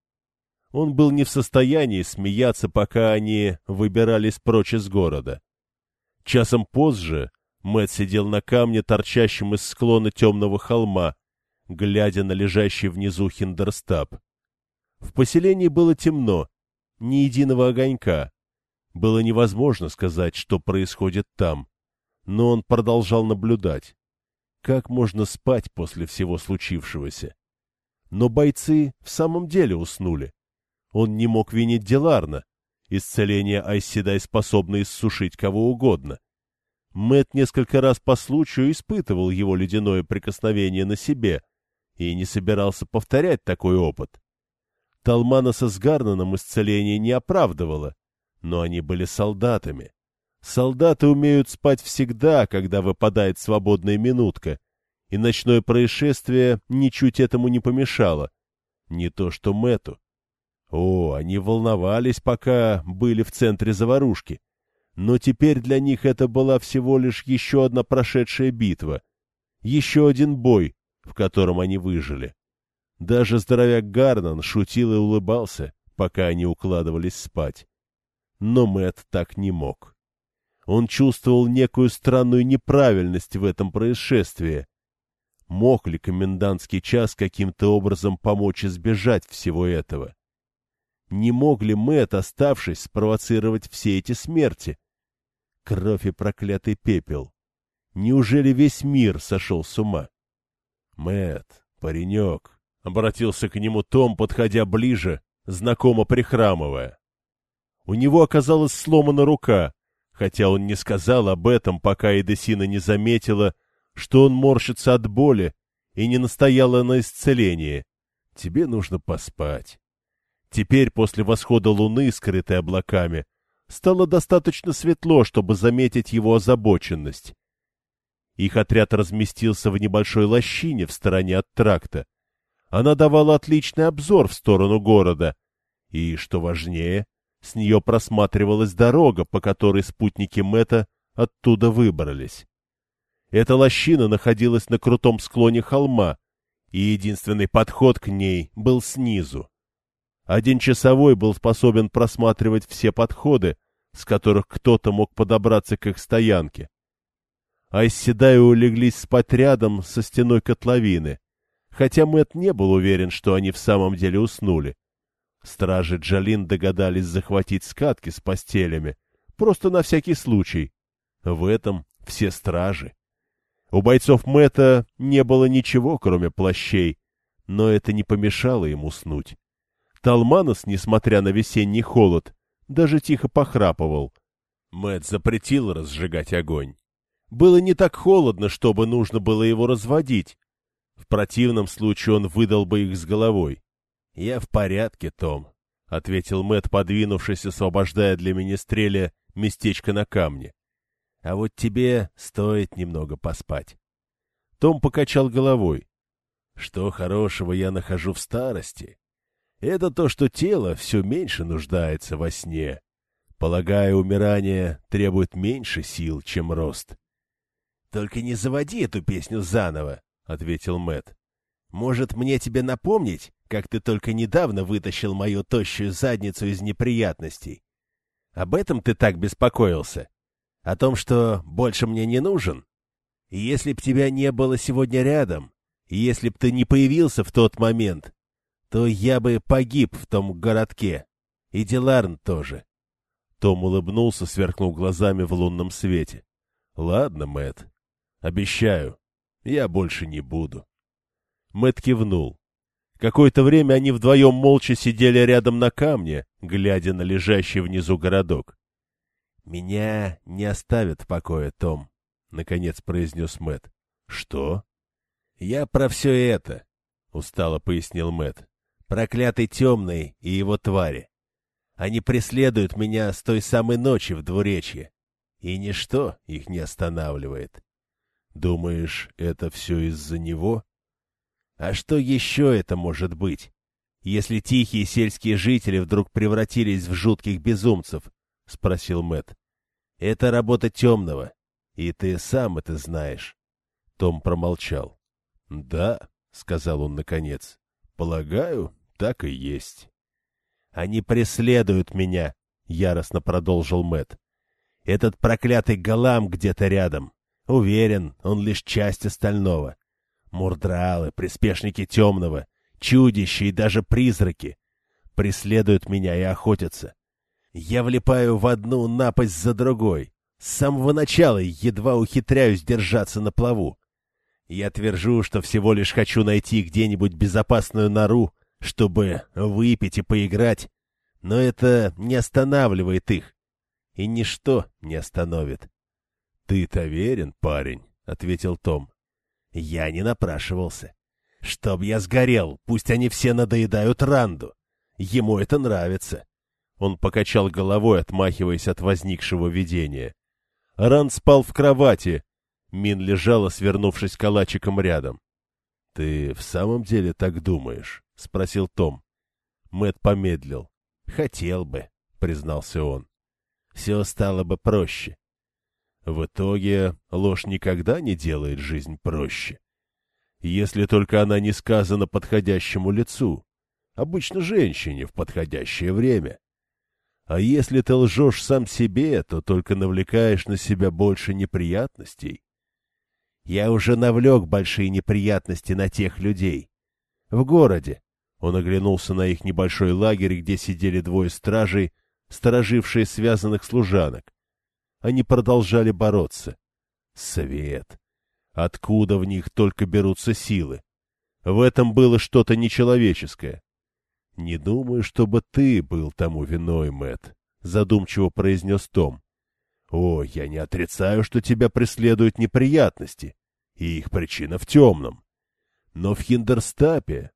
Он был не в состоянии смеяться, пока они выбирались прочь из города. Часом позже Мэт сидел на камне, торчащем из склона темного холма, глядя на лежащий внизу Хиндерстаб. В поселении было темно, ни единого огонька. Было невозможно сказать, что происходит там но он продолжал наблюдать. Как можно спать после всего случившегося? Но бойцы в самом деле уснули. Он не мог винить Деларна. Исцеление Айседай способно иссушить кого угодно. Мэт несколько раз по случаю испытывал его ледяное прикосновение на себе и не собирался повторять такой опыт. Талманаса с Гарнаном исцеление не оправдывало, но они были солдатами. Солдаты умеют спать всегда, когда выпадает свободная минутка, и ночное происшествие ничуть этому не помешало. Не то что Мэту. О, они волновались, пока были в центре заварушки. Но теперь для них это была всего лишь еще одна прошедшая битва, еще один бой, в котором они выжили. Даже здоровяк Гарнан шутил и улыбался, пока они укладывались спать. Но Мэт так не мог. Он чувствовал некую странную неправильность в этом происшествии. Мог ли комендантский час каким-то образом помочь избежать всего этого? Не мог ли Мэтт, оставшись, спровоцировать все эти смерти? Кровь и проклятый пепел. Неужели весь мир сошел с ума? Мэтт, паренек, — обратился к нему Том, подходя ближе, знакомо прихрамывая. У него оказалась сломана рука, хотя он не сказал об этом, пока Эдесина не заметила, что он морщится от боли и не настояла на исцелении. Тебе нужно поспать. Теперь, после восхода луны, скрытой облаками, стало достаточно светло, чтобы заметить его озабоченность. Их отряд разместился в небольшой лощине в стороне от тракта. Она давала отличный обзор в сторону города. И, что важнее, с нее просматривалась дорога, по которой спутники Мэтта оттуда выбрались. Эта лощина находилась на крутом склоне холма, и единственный подход к ней был снизу. Один часовой был способен просматривать все подходы, с которых кто-то мог подобраться к их стоянке. Айседай улеглись спать рядом со стеной котловины, хотя Мэт не был уверен, что они в самом деле уснули. Стражи Джалин догадались захватить скатки с постелями, просто на всякий случай. В этом все стражи. У бойцов Мэта не было ничего, кроме плащей, но это не помешало им уснуть. Талманос, несмотря на весенний холод, даже тихо похрапывал. Мэт запретил разжигать огонь. Было не так холодно, чтобы нужно было его разводить. В противном случае он выдал бы их с головой. «Я в порядке, Том», — ответил Мэт, подвинувшись, освобождая для министреля местечко на камне. «А вот тебе стоит немного поспать». Том покачал головой. «Что хорошего я нахожу в старости? Это то, что тело все меньше нуждается во сне. Полагаю, умирание требует меньше сил, чем рост». «Только не заводи эту песню заново», — ответил Мэт. «Может, мне тебе напомнить, как ты только недавно вытащил мою тощую задницу из неприятностей? Об этом ты так беспокоился? О том, что больше мне не нужен? И если б тебя не было сегодня рядом, и если б ты не появился в тот момент, то я бы погиб в том городке. И Диларн тоже. Том улыбнулся, сверкнув глазами в лунном свете. — Ладно, Мэт, обещаю, я больше не буду. Мэт кивнул. Какое-то время они вдвоем молча сидели рядом на камне, глядя на лежащий внизу городок. — Меня не оставят в покое, Том, — наконец произнес Мэт. Что? — Я про все это, — устало пояснил Мэт. Проклятый темный и его твари. Они преследуют меня с той самой ночи в двуречье, и ничто их не останавливает. Думаешь, это все из-за него? — а что еще это может быть, если тихие сельские жители вдруг превратились в жутких безумцев? — спросил Мэт. Это работа темного, и ты сам это знаешь. Том промолчал. — Да, — сказал он наконец, — полагаю, так и есть. — Они преследуют меня, — яростно продолжил Мэт. Этот проклятый голам где-то рядом. Уверен, он лишь часть остального. Мурдралы, приспешники темного, чудища и даже призраки преследуют меня и охотятся. Я влипаю в одну напасть за другой. С самого начала едва ухитряюсь держаться на плаву. Я твержу, что всего лишь хочу найти где-нибудь безопасную нору, чтобы выпить и поиграть, но это не останавливает их, и ничто не остановит. — Ты-то верен, парень, — ответил Том. Я не напрашивался. Чтоб я сгорел, пусть они все надоедают Ранду. Ему это нравится. Он покачал головой, отмахиваясь от возникшего видения. Ранд спал в кровати. Мин лежала, свернувшись калачиком рядом. — Ты в самом деле так думаешь? — спросил Том. Мэт помедлил. — Хотел бы, — признался он. — Все стало бы проще. В итоге ложь никогда не делает жизнь проще. Если только она не сказана подходящему лицу, обычно женщине в подходящее время. А если ты лжешь сам себе, то только навлекаешь на себя больше неприятностей. Я уже навлек большие неприятности на тех людей. В городе. Он оглянулся на их небольшой лагерь, где сидели двое стражей, сторожившие связанных служанок они продолжали бороться. Свет. Откуда в них только берутся силы? В этом было что-то нечеловеческое. — Не думаю, чтобы ты был тому виной, Мэт, задумчиво произнес Том. — О, я не отрицаю, что тебя преследуют неприятности, и их причина в темном. Но в Хиндерстапе...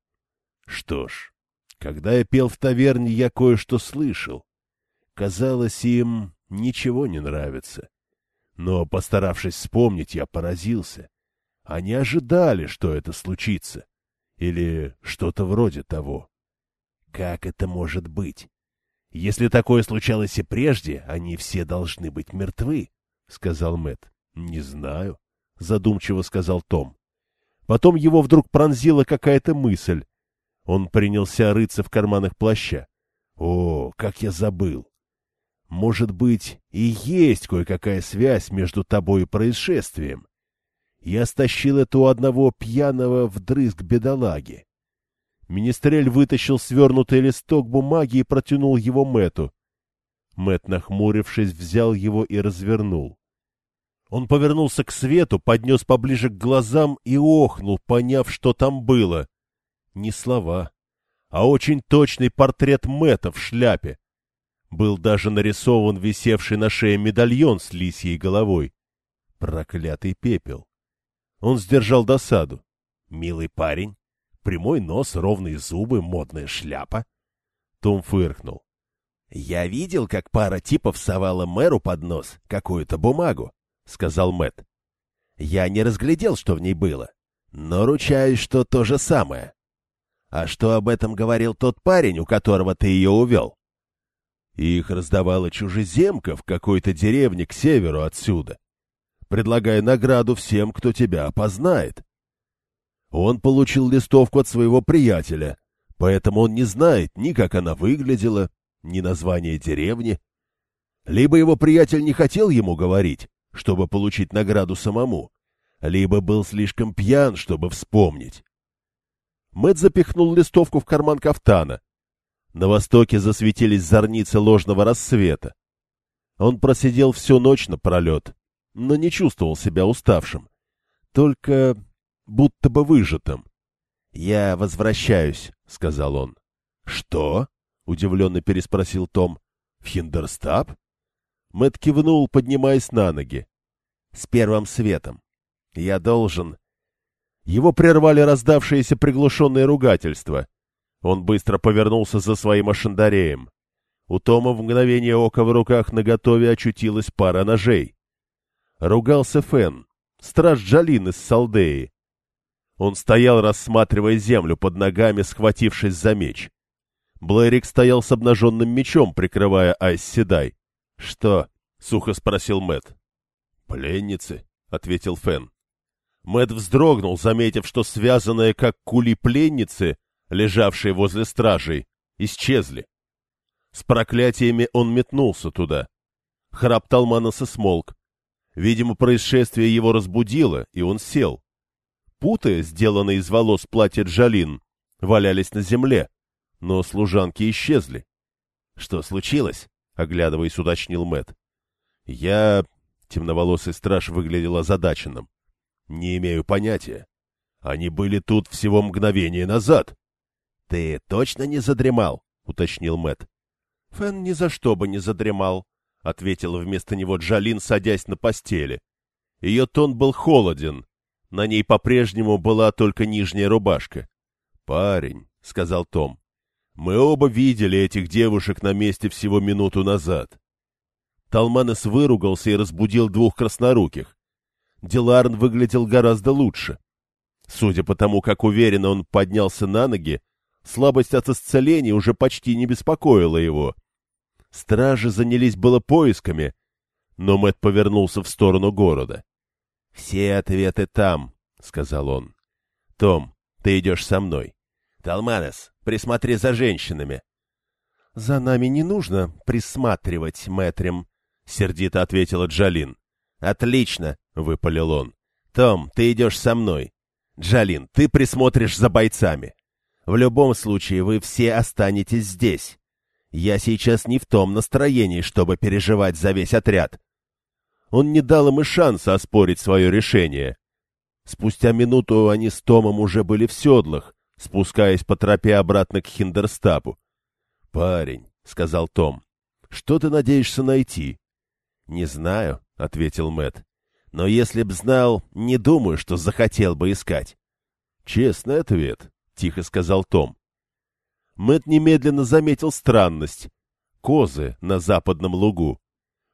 Что ж, когда я пел в таверне, я кое-что слышал. Казалось, им ничего не нравится. Но, постаравшись вспомнить, я поразился. Они ожидали, что это случится. Или что-то вроде того. Как это может быть? Если такое случалось и прежде, они все должны быть мертвы, — сказал Мэт. Не знаю, — задумчиво сказал Том. Потом его вдруг пронзила какая-то мысль. Он принялся рыться в карманах плаща. О, как я забыл! Может быть, и есть кое-какая связь между тобой и происшествием. Я стащил эту одного пьяного вдрызг бедолаги. Министрель вытащил свернутый листок бумаги и протянул его Мэту. Мэт, нахмурившись, взял его и развернул. Он повернулся к свету, поднес поближе к глазам и охнул, поняв, что там было. Не слова, а очень точный портрет Мэта в шляпе, был даже нарисован висевший на шее медальон с лисьей головой. Проклятый пепел. Он сдержал досаду. «Милый парень, Прямой нос, ровные зубы, модная шляпа. Том фыркнул. «Я видел, как пара типов совала мэру под нос какую-то бумагу», — сказал Мэт. «Я не разглядел, что в ней было, но ручаюсь, что то же самое. А что об этом говорил тот парень, у которого ты ее увел?» Их раздавала чужеземка в какой-то деревне к северу отсюда, предлагая награду всем, кто тебя опознает. Он получил листовку от своего приятеля, поэтому он не знает ни как она выглядела, ни название деревни. Либо его приятель не хотел ему говорить, чтобы получить награду самому, либо был слишком пьян, чтобы вспомнить. Мэт запихнул листовку в карман кафтана. На востоке засветились зорницы ложного рассвета. Он просидел всю ночь напролет, но не чувствовал себя уставшим. Только будто бы выжатым. — Я возвращаюсь, — сказал он. — Что? — удивленно переспросил Том. — В Хиндерстаб? Мэт кивнул, поднимаясь на ноги. — С первым светом. Я должен... Его прервали раздавшиеся приглушенные ругательства. Он быстро повернулся за своим ошандареем. У Тома в мгновение ока в руках наготове очутилась пара ножей. Ругался Фен, страж Джалин из Салдеи. Он стоял, рассматривая землю под ногами, схватившись за меч. Блэрик стоял с обнаженным мечом, прикрывая Айс Седай. — Что? — сухо спросил Мэт. Пленницы, — ответил Фен. Мэт вздрогнул, заметив, что связанные как кули пленницы, лежавшие возле стражей, исчезли. С проклятиями он метнулся туда. Храп Талманаса смолк. Видимо, происшествие его разбудило, и он сел. Путы, сделанные из волос платья Джалин, валялись на земле, но служанки исчезли. — Что случилось? — оглядываясь, уточнил Мэт. Я... Темноволосый страж выглядел озадаченным. Не имею понятия. Они были тут всего мгновение назад. — Ты точно не задремал? — уточнил Мэт. Фэн ни за что бы не задремал, — ответила вместо него Джалин, садясь на постели. Ее тон был холоден. На ней по-прежнему была только нижняя рубашка. — Парень, — сказал Том, — мы оба видели этих девушек на месте всего минуту назад. Талманес выругался и разбудил двух красноруких. Диларн выглядел гораздо лучше. Судя по тому, как уверенно он поднялся на ноги, слабость от исцеления уже почти не беспокоила его. Стражи занялись было поисками, но Мэт повернулся в сторону города. — Все ответы там, — сказал он. — Том, ты идешь со мной. Талманес, присмотри за женщинами. — За нами не нужно присматривать, мэтрем, — сердито ответила Джалин. «Отлично!» — выпалил он. «Том, ты идешь со мной. Джалин, ты присмотришь за бойцами. В любом случае вы все останетесь здесь. Я сейчас не в том настроении, чтобы переживать за весь отряд». Он не дал им и шанса оспорить свое решение. Спустя минуту они с Томом уже были в седлах, спускаясь по тропе обратно к Хиндерстапу. «Парень», — сказал Том, — «что ты надеешься найти?» «Не знаю», — ответил Мэт. «Но если б знал, не думаю, что захотел бы искать». «Честный ответ», — тихо сказал Том. Мэт немедленно заметил странность. Козы на западном лугу.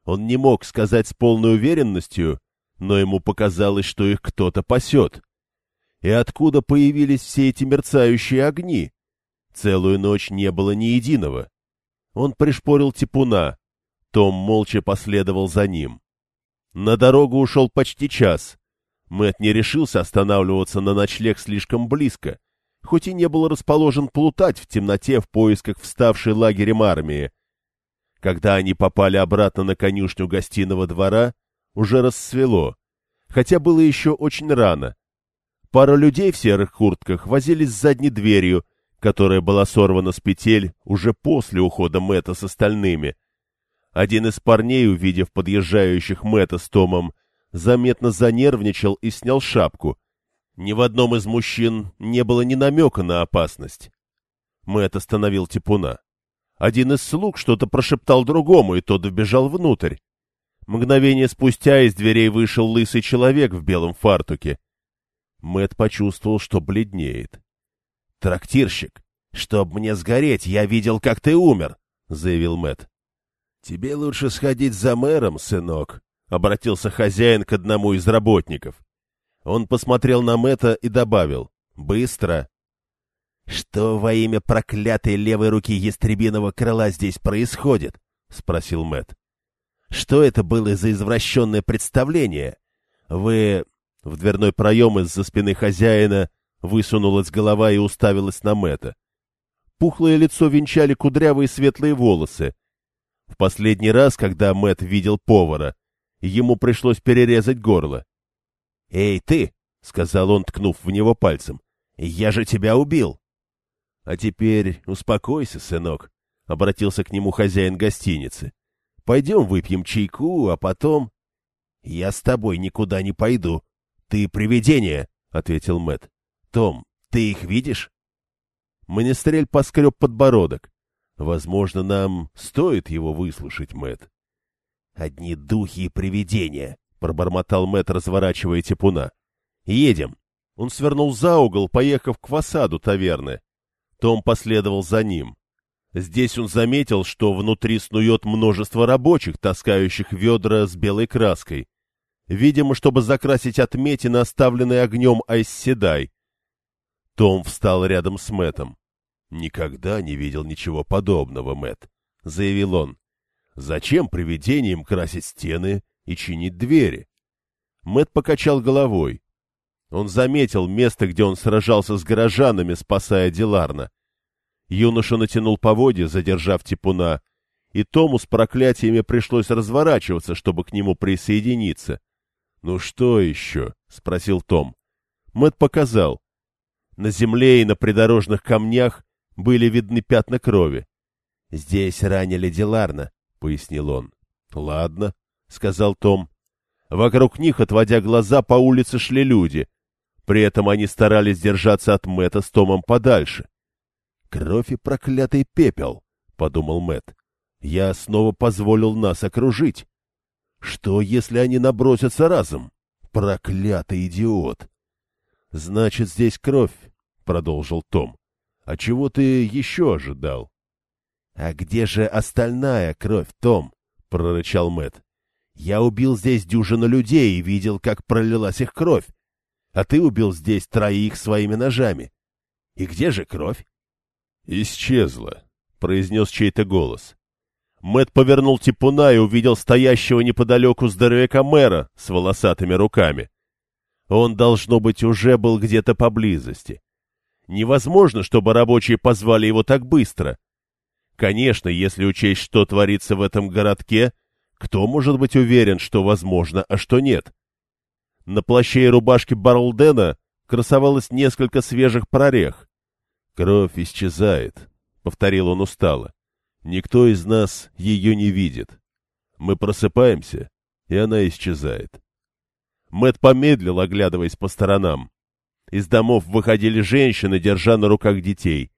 Он не мог сказать с полной уверенностью, но ему показалось, что их кто-то пасет. И откуда появились все эти мерцающие огни? Целую ночь не было ни единого. Он пришпорил типуна. Том молча последовал за ним. На дорогу ушел почти час. Мэт не решился останавливаться на ночлег слишком близко, хоть и не был расположен плутать в темноте в поисках вставшей лагерем армии. Когда они попали обратно на конюшню гостиного двора, уже рассвело, хотя было еще очень рано. Пара людей в серых куртках возились с задней дверью, которая была сорвана с петель уже после ухода Мэтта с остальными — один из парней, увидев подъезжающих Мэтта с Томом, заметно занервничал и снял шапку. Ни в одном из мужчин не было ни намека на опасность. Мэтт остановил типуна. Один из слуг что-то прошептал другому, и тот вбежал внутрь. Мгновение спустя из дверей вышел лысый человек в белом фартуке. Мэт почувствовал, что бледнеет. Трактирщик, чтоб мне сгореть, я видел, как ты умер, заявил Мэт. Тебе лучше сходить за мэром, сынок, обратился хозяин к одному из работников. Он посмотрел на Мэта и добавил. «Быстро!» «Что во имя проклятой левой руки ястребиного крыла здесь происходит?» — спросил Мэт. «Что это было за извращенное представление? Вы...» В дверной проем из-за спины хозяина высунулась голова и уставилась на Мэта. Пухлое лицо венчали кудрявые светлые волосы. В последний раз, когда Мэт видел повара, ему пришлось перерезать горло. — Эй, ты! — сказал он, ткнув в него пальцем. — Я же тебя убил! — А теперь успокойся, сынок, — обратился к нему хозяин гостиницы. — Пойдем выпьем чайку, а потом... — Я с тобой никуда не пойду. Ты привидение, — ответил Мэт. Том, ты их видишь? Монестрель поскреб подбородок. Возможно, нам стоит его выслушать, Мэт. Одни духи и привидения, — пробормотал Мэт, разворачивая типуна. «Едем!» Он свернул за угол, поехав к фасаду таверны. Том последовал за ним. Здесь он заметил, что внутри снует множество рабочих, таскающих ведра с белой краской. Видимо, чтобы закрасить отметины, оставленные огнем Айсседай. Том встал рядом с Мэтом. «Никогда не видел ничего подобного, Мэт, заявил он. «Зачем привидениям красить стены и чинить двери. Мэт покачал головой. Он заметил место, где он сражался с горожанами, спасая Диларна. Юноша натянул поводья, задержав типуна, и Тому с проклятиями пришлось разворачиваться, чтобы к нему присоединиться. — Ну что еще? — спросил Том. Мэт показал. На земле и на придорожных камнях были видны пятна крови. — Здесь ранили Диларна, — пояснил он. — Ладно, — сказал Том. Вокруг них, отводя глаза, по улице шли люди. При этом они старались держаться от Мэтта с Томом подальше. «Кровь и проклятый пепел», — подумал Мэтт. «Я снова позволил нас окружить. Что, если они набросятся разом? Проклятый идиот!» «Значит, здесь кровь», — продолжил Том. «А чего ты еще ожидал?» «А где же остальная кровь, Том?» — прорычал Мэтт. Я убил здесь дюжину людей и видел, как пролилась их кровь. А ты убил здесь троих своими ножами. И где же кровь? Исчезла, произнес чей-то голос. Мэт повернул типуна и увидел стоящего неподалеку здоровяка мэра с волосатыми руками. Он, должно быть, уже был где-то поблизости. Невозможно, чтобы рабочие позвали его так быстро. Конечно, если учесть, что творится в этом городке, — кто может быть уверен, что возможно, а что нет? На плаще и рубашке Барлдена красовалось несколько свежих прорех. «Кровь исчезает», — повторил он устало. «Никто из нас ее не видит. Мы просыпаемся, и она исчезает». Мэт помедлил, оглядываясь по сторонам. Из домов выходили женщины, держа на руках детей.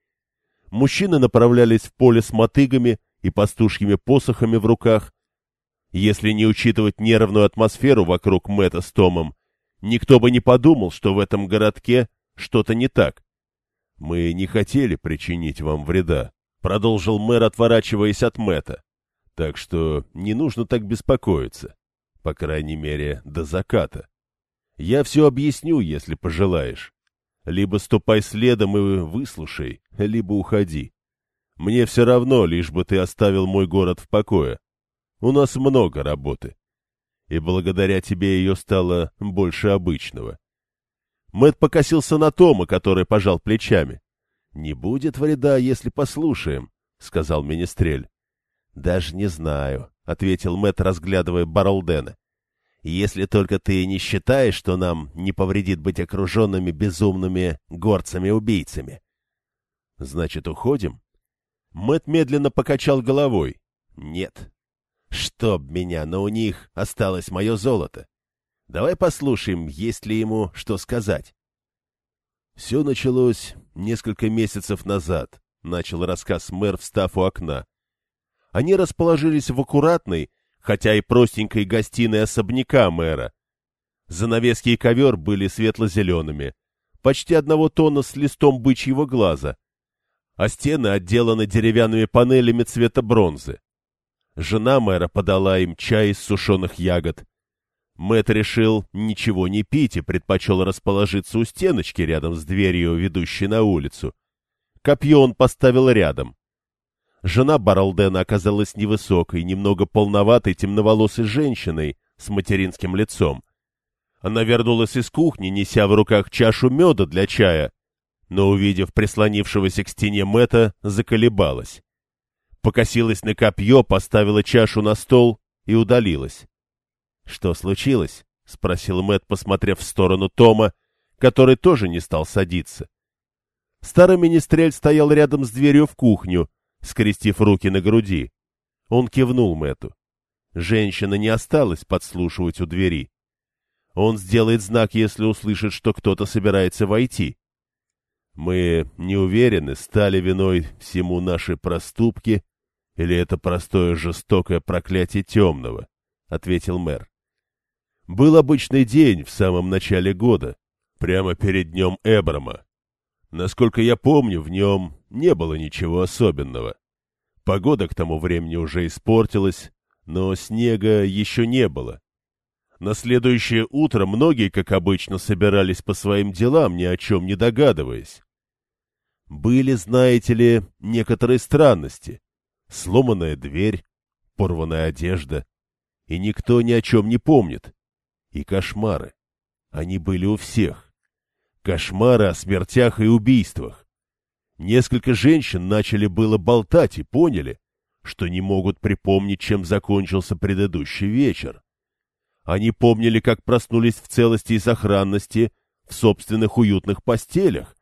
Мужчины направлялись в поле с мотыгами и пастушьими посохами в руках, если не учитывать нервную атмосферу вокруг Мэтта с Томом, никто бы не подумал, что в этом городке что-то не так. «Мы не хотели причинить вам вреда», — продолжил мэр, отворачиваясь от Мэтта. «Так что не нужно так беспокоиться, по крайней мере, до заката. Я все объясню, если пожелаешь. Либо ступай следом и выслушай, либо уходи. Мне все равно, лишь бы ты оставил мой город в покое. У нас много работы. И благодаря тебе ее стало больше обычного. Мэт покосился на Тома, который пожал плечами. — Не будет вреда, если послушаем, — сказал Министрель. — Даже не знаю, — ответил Мэт, разглядывая Баралдена. — Если только ты не считаешь, что нам не повредит быть окруженными безумными горцами-убийцами. — Значит, уходим? Мэт медленно покачал головой. — Нет, Чтоб меня, но у них осталось мое золото. Давай послушаем, есть ли ему что сказать. Все началось несколько месяцев назад, — начал рассказ мэр, встав у окна. Они расположились в аккуратной, хотя и простенькой гостиной особняка мэра. Занавески и ковер были светло-зелеными. почти одного тона с листом бычьего глаза, а стены отделаны деревянными панелями цвета бронзы. Жена мэра подала им чай из сушеных ягод. Мэтт решил ничего не пить и предпочел расположиться у стеночки рядом с дверью, ведущей на улицу. Копье он поставил рядом. Жена Баралдена оказалась невысокой, немного полноватой, темноволосой женщиной с материнским лицом. Она вернулась из кухни, неся в руках чашу меда для чая, но, увидев прислонившегося к стене Мэтта, заколебалась. Покосилась на копье, поставила чашу на стол и удалилась. — Что случилось? — спросил Мэтт, посмотрев в сторону Тома, который тоже не стал садиться. Старый министрель стоял рядом с дверью в кухню, скрестив руки на груди. Он кивнул Мэтту. Женщина не осталась подслушивать у двери. Он сделает знак, если услышит, что кто-то собирается войти. Мы не уверены, стали виной всему наши проступки, или это простое жестокое проклятие темного, — ответил мэр. Был обычный день в самом начале года, прямо перед днем Эбрама. Насколько я помню, в нем не было ничего особенного. Погода к тому времени уже испортилась, но снега еще не было. На следующее утро многие, как обычно, собирались по своим делам, ни о чем не догадываясь. Были, знаете ли, некоторые странности. Сломанная дверь, порванная одежда. И никто ни о чем не помнит. И кошмары. Они были у всех. Кошмары о смертях и убийствах. Несколько женщин начали было болтать и поняли, что не могут припомнить, чем закончился предыдущий вечер. Они помнили, как проснулись в целости и сохранности в собственных уютных постелях,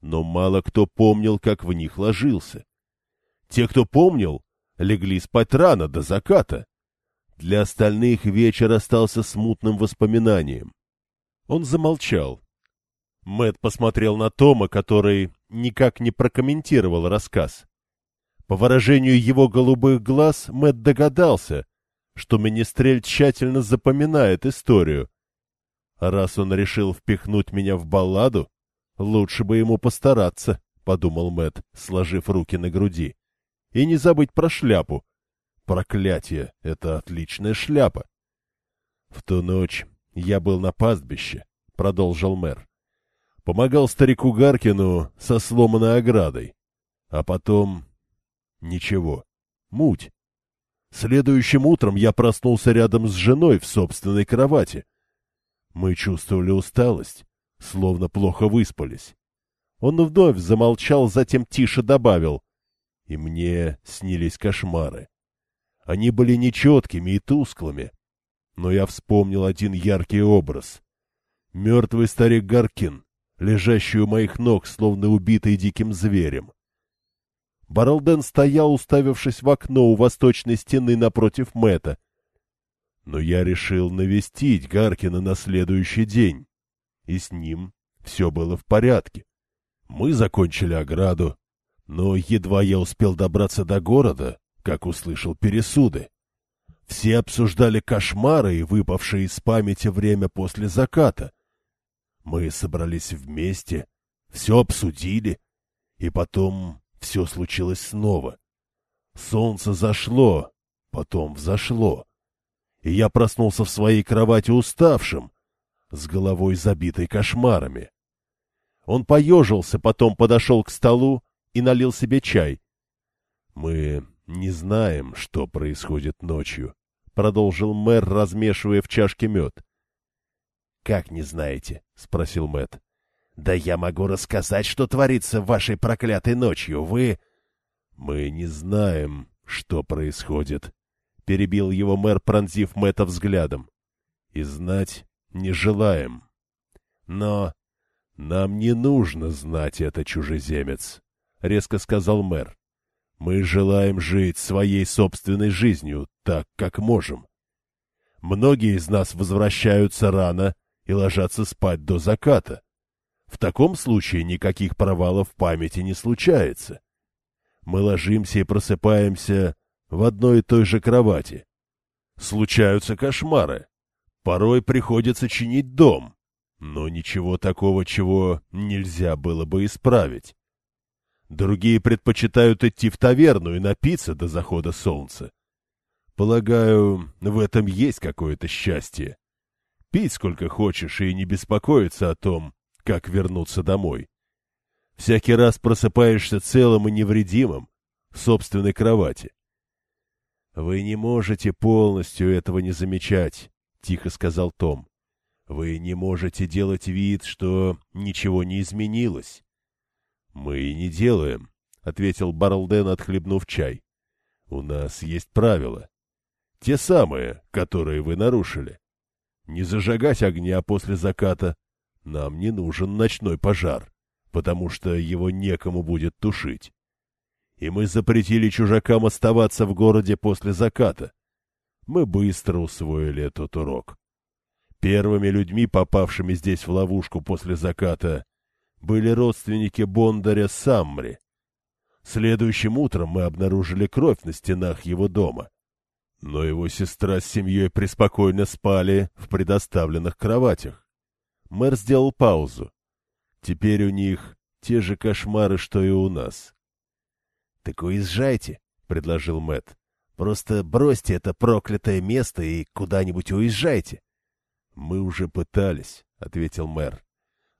но мало кто помнил, как в них ложился. Те, кто помнил, легли спать рано, до заката. Для остальных вечер остался смутным воспоминанием. Он замолчал. Мэт посмотрел на Тома, который никак не прокомментировал рассказ. По выражению его голубых глаз Мэт догадался, что Министрель тщательно запоминает историю. Раз он решил впихнуть меня в балладу, лучше бы ему постараться, — подумал Мэт, сложив руки на груди. И не забыть про шляпу. Проклятие, это отличная шляпа. В ту ночь я был на пастбище, — продолжил мэр. Помогал старику Гаркину со сломанной оградой. А потом... Ничего. Муть. Следующим утром я проснулся рядом с женой в собственной кровати. Мы чувствовали усталость, словно плохо выспались. Он вновь замолчал, затем тише добавил. И мне снились кошмары. Они были нечеткими и тусклыми. Но я вспомнил один яркий образ. Мертвый старик Гаркин, лежащий у моих ног, словно убитый диким зверем. Баралден стоял, уставившись в окно у восточной стены напротив Мэта. Но я решил навестить Гаркина на следующий день. И с ним все было в порядке. Мы закончили ограду, но едва я успел добраться до города, как услышал пересуды. Все обсуждали кошмары и выпавшие из памяти время после заката. Мы собрались вместе, все обсудили, и потом все случилось снова. Солнце зашло, потом взошло. И я проснулся в своей кровати уставшим, с головой забитой кошмарами. Он поежился, потом подошел к столу и налил себе чай. — Мы не знаем, что происходит ночью, — продолжил мэр, размешивая в чашке мед. — Как не знаете? — спросил Мэтт. Да я могу рассказать, что творится вашей проклятой ночью. Вы... Мы не знаем, что происходит, — перебил его мэр, пронзив Мэтта взглядом. И знать не желаем. Но нам не нужно знать это, чужеземец, — резко сказал мэр. Мы желаем жить своей собственной жизнью так, как можем. Многие из нас возвращаются рано и ложатся спать до заката. В таком случае никаких провалов в памяти не случается. Мы ложимся и просыпаемся в одной и той же кровати. Случаются кошмары. Порой приходится чинить дом. но ничего такого, чего нельзя было бы исправить. Другие предпочитают идти в таверну и напиться до захода солнца. Полагаю, в этом есть какое-то счастье. Пить сколько хочешь и не беспокоиться о том, как вернуться домой. Всякий раз просыпаешься целым и невредимым в собственной кровати. «Вы не можете полностью этого не замечать», — тихо сказал Том. «Вы не можете делать вид, что ничего не изменилось». «Мы и не делаем», — ответил Барлден, отхлебнув чай. «У нас есть правила. Те самые, которые вы нарушили. Не зажигать огня после заката. Нам не нужен ночной пожар, потому что его некому будет тушить и мы запретили чужакам оставаться в городе после заката. Мы быстро усвоили этот урок. Первыми людьми, попавшими здесь в ловушку после заката, были родственники Бондаря Саммри. Следующим утром мы обнаружили кровь на стенах его дома. Но его сестра с семьей преспокойно спали в предоставленных кроватях. Мэр сделал паузу. Теперь у них те же кошмары, что и у нас. «Так уезжайте», — предложил Мэт. «Просто бросьте это проклятое место и куда-нибудь уезжайте». «Мы уже пытались», — ответил мэр.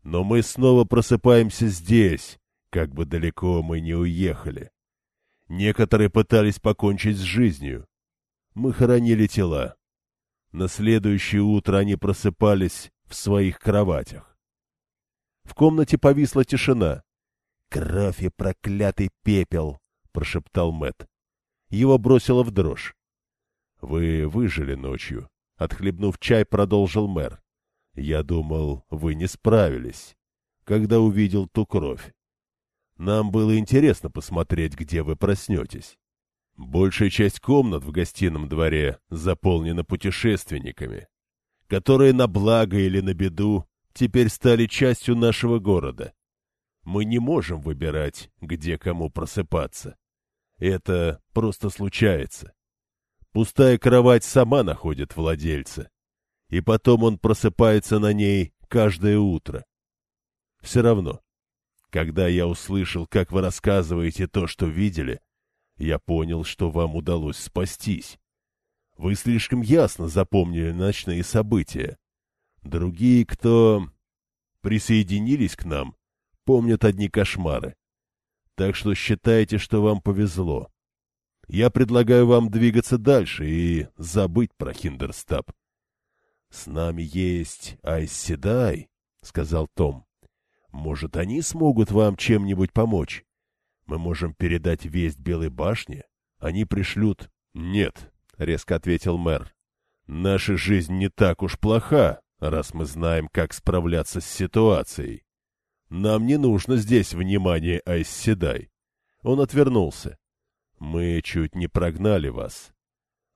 «Но мы снова просыпаемся здесь, как бы далеко мы не уехали. Некоторые пытались покончить с жизнью. Мы хоронили тела. На следующее утро они просыпались в своих кроватях. В комнате повисла тишина. «Кровь и проклятый пепел!» прошептал Мэт. Его бросило в дрожь. Вы выжили ночью, отхлебнув чай, продолжил мэр. Я думал, вы не справились, когда увидел ту кровь. Нам было интересно посмотреть, где вы проснетесь. Большая часть комнат в гостином дворе заполнена путешественниками, которые на благо или на беду теперь стали частью нашего города. Мы не можем выбирать, где кому просыпаться. Это просто случается. Пустая кровать сама находит владельца, и потом он просыпается на ней каждое утро. Все равно, когда я услышал, как вы рассказываете то, что видели, я понял, что вам удалось спастись. Вы слишком ясно запомнили ночные события. Другие, кто присоединились к нам, помнят одни кошмары. Так что считайте, что вам повезло. Я предлагаю вам двигаться дальше и забыть про Хиндерстаб. — С нами есть Айсседай, — сказал Том. — Может, они смогут вам чем-нибудь помочь? Мы можем передать весть Белой башне. Они пришлют... — Нет, — резко ответил мэр. — Наша жизнь не так уж плоха, раз мы знаем, как справляться с ситуацией. Нам не нужно здесь внимание Айсседай. Он отвернулся. Мы чуть не прогнали вас.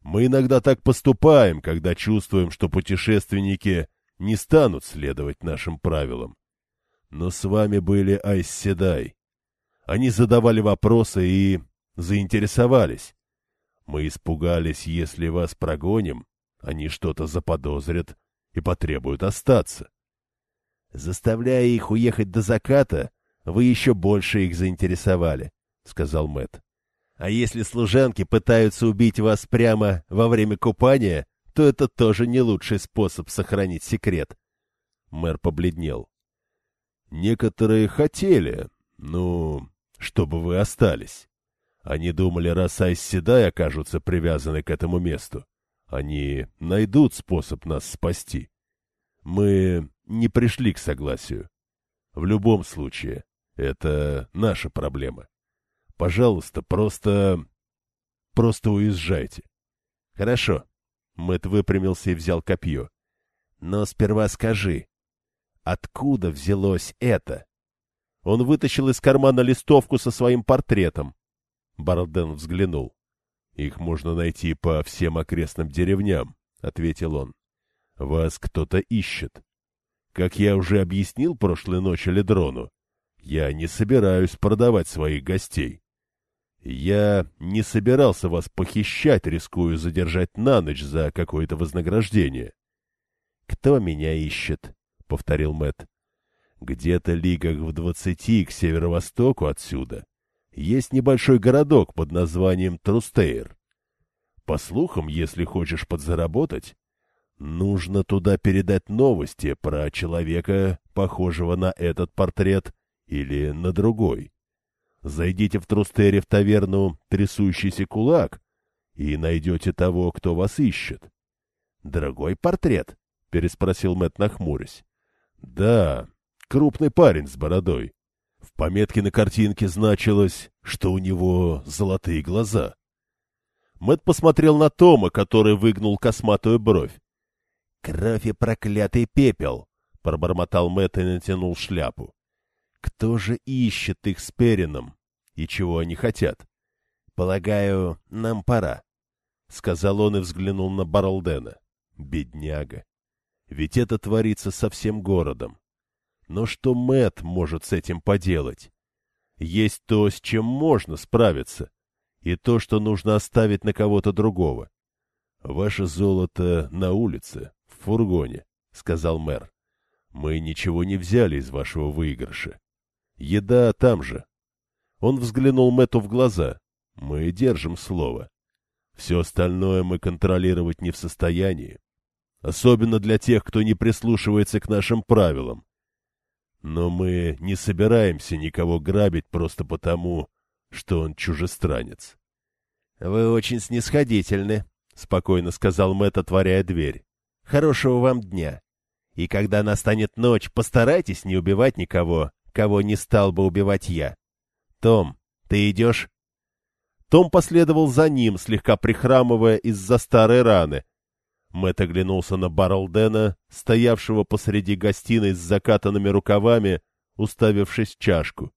Мы иногда так поступаем, когда чувствуем, что путешественники не станут следовать нашим правилам. Но с вами были Айсседай. Они задавали вопросы и заинтересовались. Мы испугались, если вас прогоним, они что-то заподозрят и потребуют остаться. Заставляя их уехать до заката, вы еще больше их заинтересовали, — сказал Мэт. А если служанки пытаются убить вас прямо во время купания, то это тоже не лучший способ сохранить секрет. Мэр побледнел. Некоторые хотели, ну, чтобы вы остались. Они думали, раз Айсседай окажутся привязаны к этому месту, они найдут способ нас спасти. Мы не пришли к согласию. В любом случае, это наша проблема. Пожалуйста, просто... просто уезжайте. Хорошо. Мэт выпрямился и взял копье. Но сперва скажи, откуда взялось это? Он вытащил из кармана листовку со своим портретом. Барден взглянул. «Их можно найти по всем окрестным деревням», — ответил он. «Вас кто-то ищет. Как я уже объяснил прошлой ночью Ледрону, я не собираюсь продавать своих гостей. Я не собирался вас похищать, рискуя задержать на ночь за какое-то вознаграждение. — Кто меня ищет? — повторил Мэт. Где-то лигах в двадцати к северо-востоку отсюда есть небольшой городок под названием Трустейр. По слухам, если хочешь подзаработать, нужно туда передать новости про человека, похожего на этот портрет или на другой. Зайдите в Трустере в таверну «Трясущийся кулак» и найдете того, кто вас ищет. — Дорогой портрет? — переспросил Мэтт, нахмурясь. — Да, крупный парень с бородой. В пометке на картинке значилось, что у него золотые глаза. Мэтт посмотрел на Тома, который выгнул косматую бровь. — Кровь и проклятый пепел! — пробормотал Мэтт и натянул шляпу. — Кто же ищет их с Перином? И чего они хотят? — Полагаю, нам пора, — сказал он и взглянул на Барлдена. Бедняга. Ведь это творится со всем городом. Но что Мэт может с этим поделать? Есть то, с чем можно справиться, и то, что нужно оставить на кого-то другого. Ваше золото на улице, в фургоне, — сказал мэр. Мы ничего не взяли из вашего выигрыша. Еда там же. Он взглянул Мэту в глаза. Мы держим слово. Все остальное мы контролировать не в состоянии. Особенно для тех, кто не прислушивается к нашим правилам. Но мы не собираемся никого грабить просто потому, что он чужестранец. — Вы очень снисходительны, — спокойно сказал Мэтт, отворяя дверь. — Хорошего вам дня. И когда настанет ночь, постарайтесь не убивать никого, кого не стал бы убивать я. Том, ты идешь? Том последовал за ним, слегка прихрамывая из-за старой раны, Мэтт оглянулся на Барлдена, стоявшего посреди гостиной с закатанными рукавами, уставившись в чашку.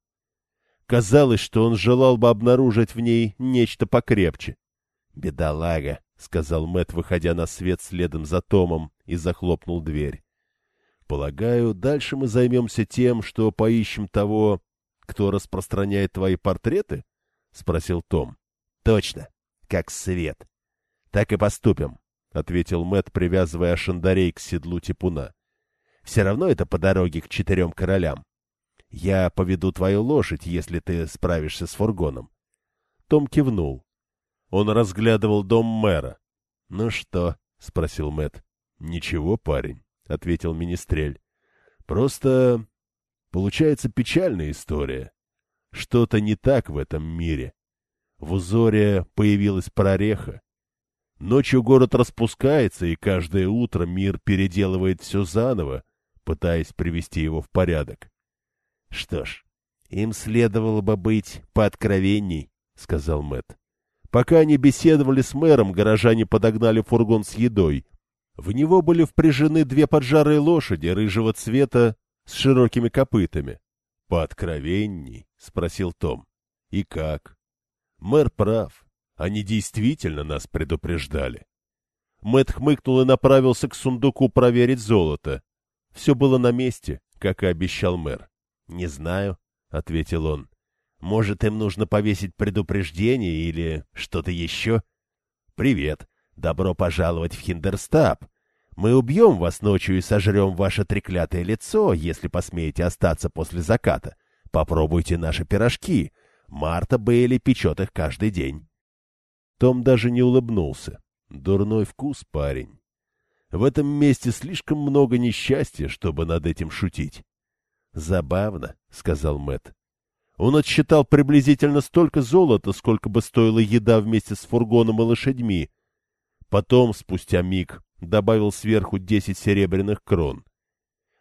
Казалось, что он желал бы обнаружить в ней нечто покрепче. «Бедолага», — сказал Мэтт, выходя на свет следом за Томом, и захлопнул дверь. «Полагаю, дальше мы займемся тем, что поищем того, кто распространяет твои портреты?» — спросил Том. «Точно, как свет. Так и поступим. — ответил Мэт, привязывая шандарей к седлу типуна. — Все равно это по дороге к четырем королям. Я поведу твою лошадь, если ты справишься с фургоном. Том кивнул. Он разглядывал дом мэра. — Ну что? — спросил Мэт. Ничего, парень, — ответил Министрель. — Просто... Получается печальная история. Что-то не так в этом мире. В узоре появилась прореха. Ночью город распускается, и каждое утро мир переделывает все заново, пытаясь привести его в порядок. — Что ж, им следовало бы быть пооткровенней, — сказал Мэт. Пока они беседовали с мэром, горожане подогнали фургон с едой. В него были впряжены две поджарые лошади рыжего цвета с широкими копытами. — Пооткровенней? — спросил Том. — И как? Мэр прав. Они действительно нас предупреждали. Мэт хмыкнул и направился к сундуку проверить золото. Все было на месте, как и обещал мэр. — Не знаю, — ответил он. — Может, им нужно повесить предупреждение или что-то еще? — Привет. Добро пожаловать в Хиндерстаб. Мы убьем вас ночью и сожрем ваше треклятое лицо, если посмеете остаться после заката. Попробуйте наши пирожки. Марта Бейли печет их каждый день. Том даже не улыбнулся. Дурной вкус, парень. В этом месте слишком много несчастья, чтобы над этим шутить. Забавно, сказал Мэт. Он отсчитал приблизительно столько золота, сколько бы стоила еда вместе с фургоном и лошадьми. Потом, спустя миг, добавил сверху десять серебряных крон.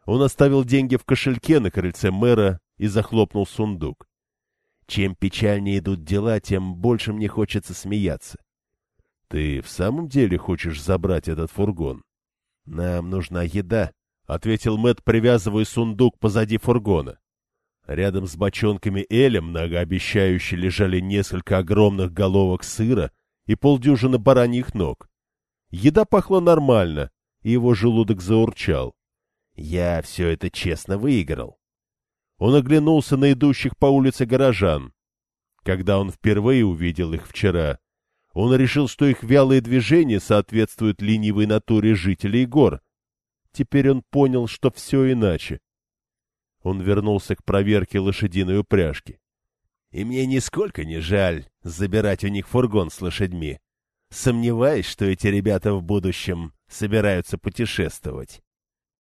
Он оставил деньги в кошельке на крыльце мэра и захлопнул сундук. Чем печальнее идут дела, тем больше мне хочется смеяться. — Ты в самом деле хочешь забрать этот фургон? — Нам нужна еда, — ответил Мэт, привязывая сундук позади фургона. Рядом с бочонками Эля многообещающе лежали несколько огромных головок сыра и полдюжины бараньих ног. Еда пахла нормально, и его желудок заурчал. Я все это честно выиграл. Он оглянулся на идущих по улице горожан. Когда он впервые увидел их вчера, он решил, что их вялые движения соответствуют ленивой натуре жителей гор. Теперь он понял, что все иначе. Он вернулся к проверке лошадиной упряжки. И мне нисколько не жаль забирать у них фургон с лошадьми. Сомневаюсь, что эти ребята в будущем собираются путешествовать.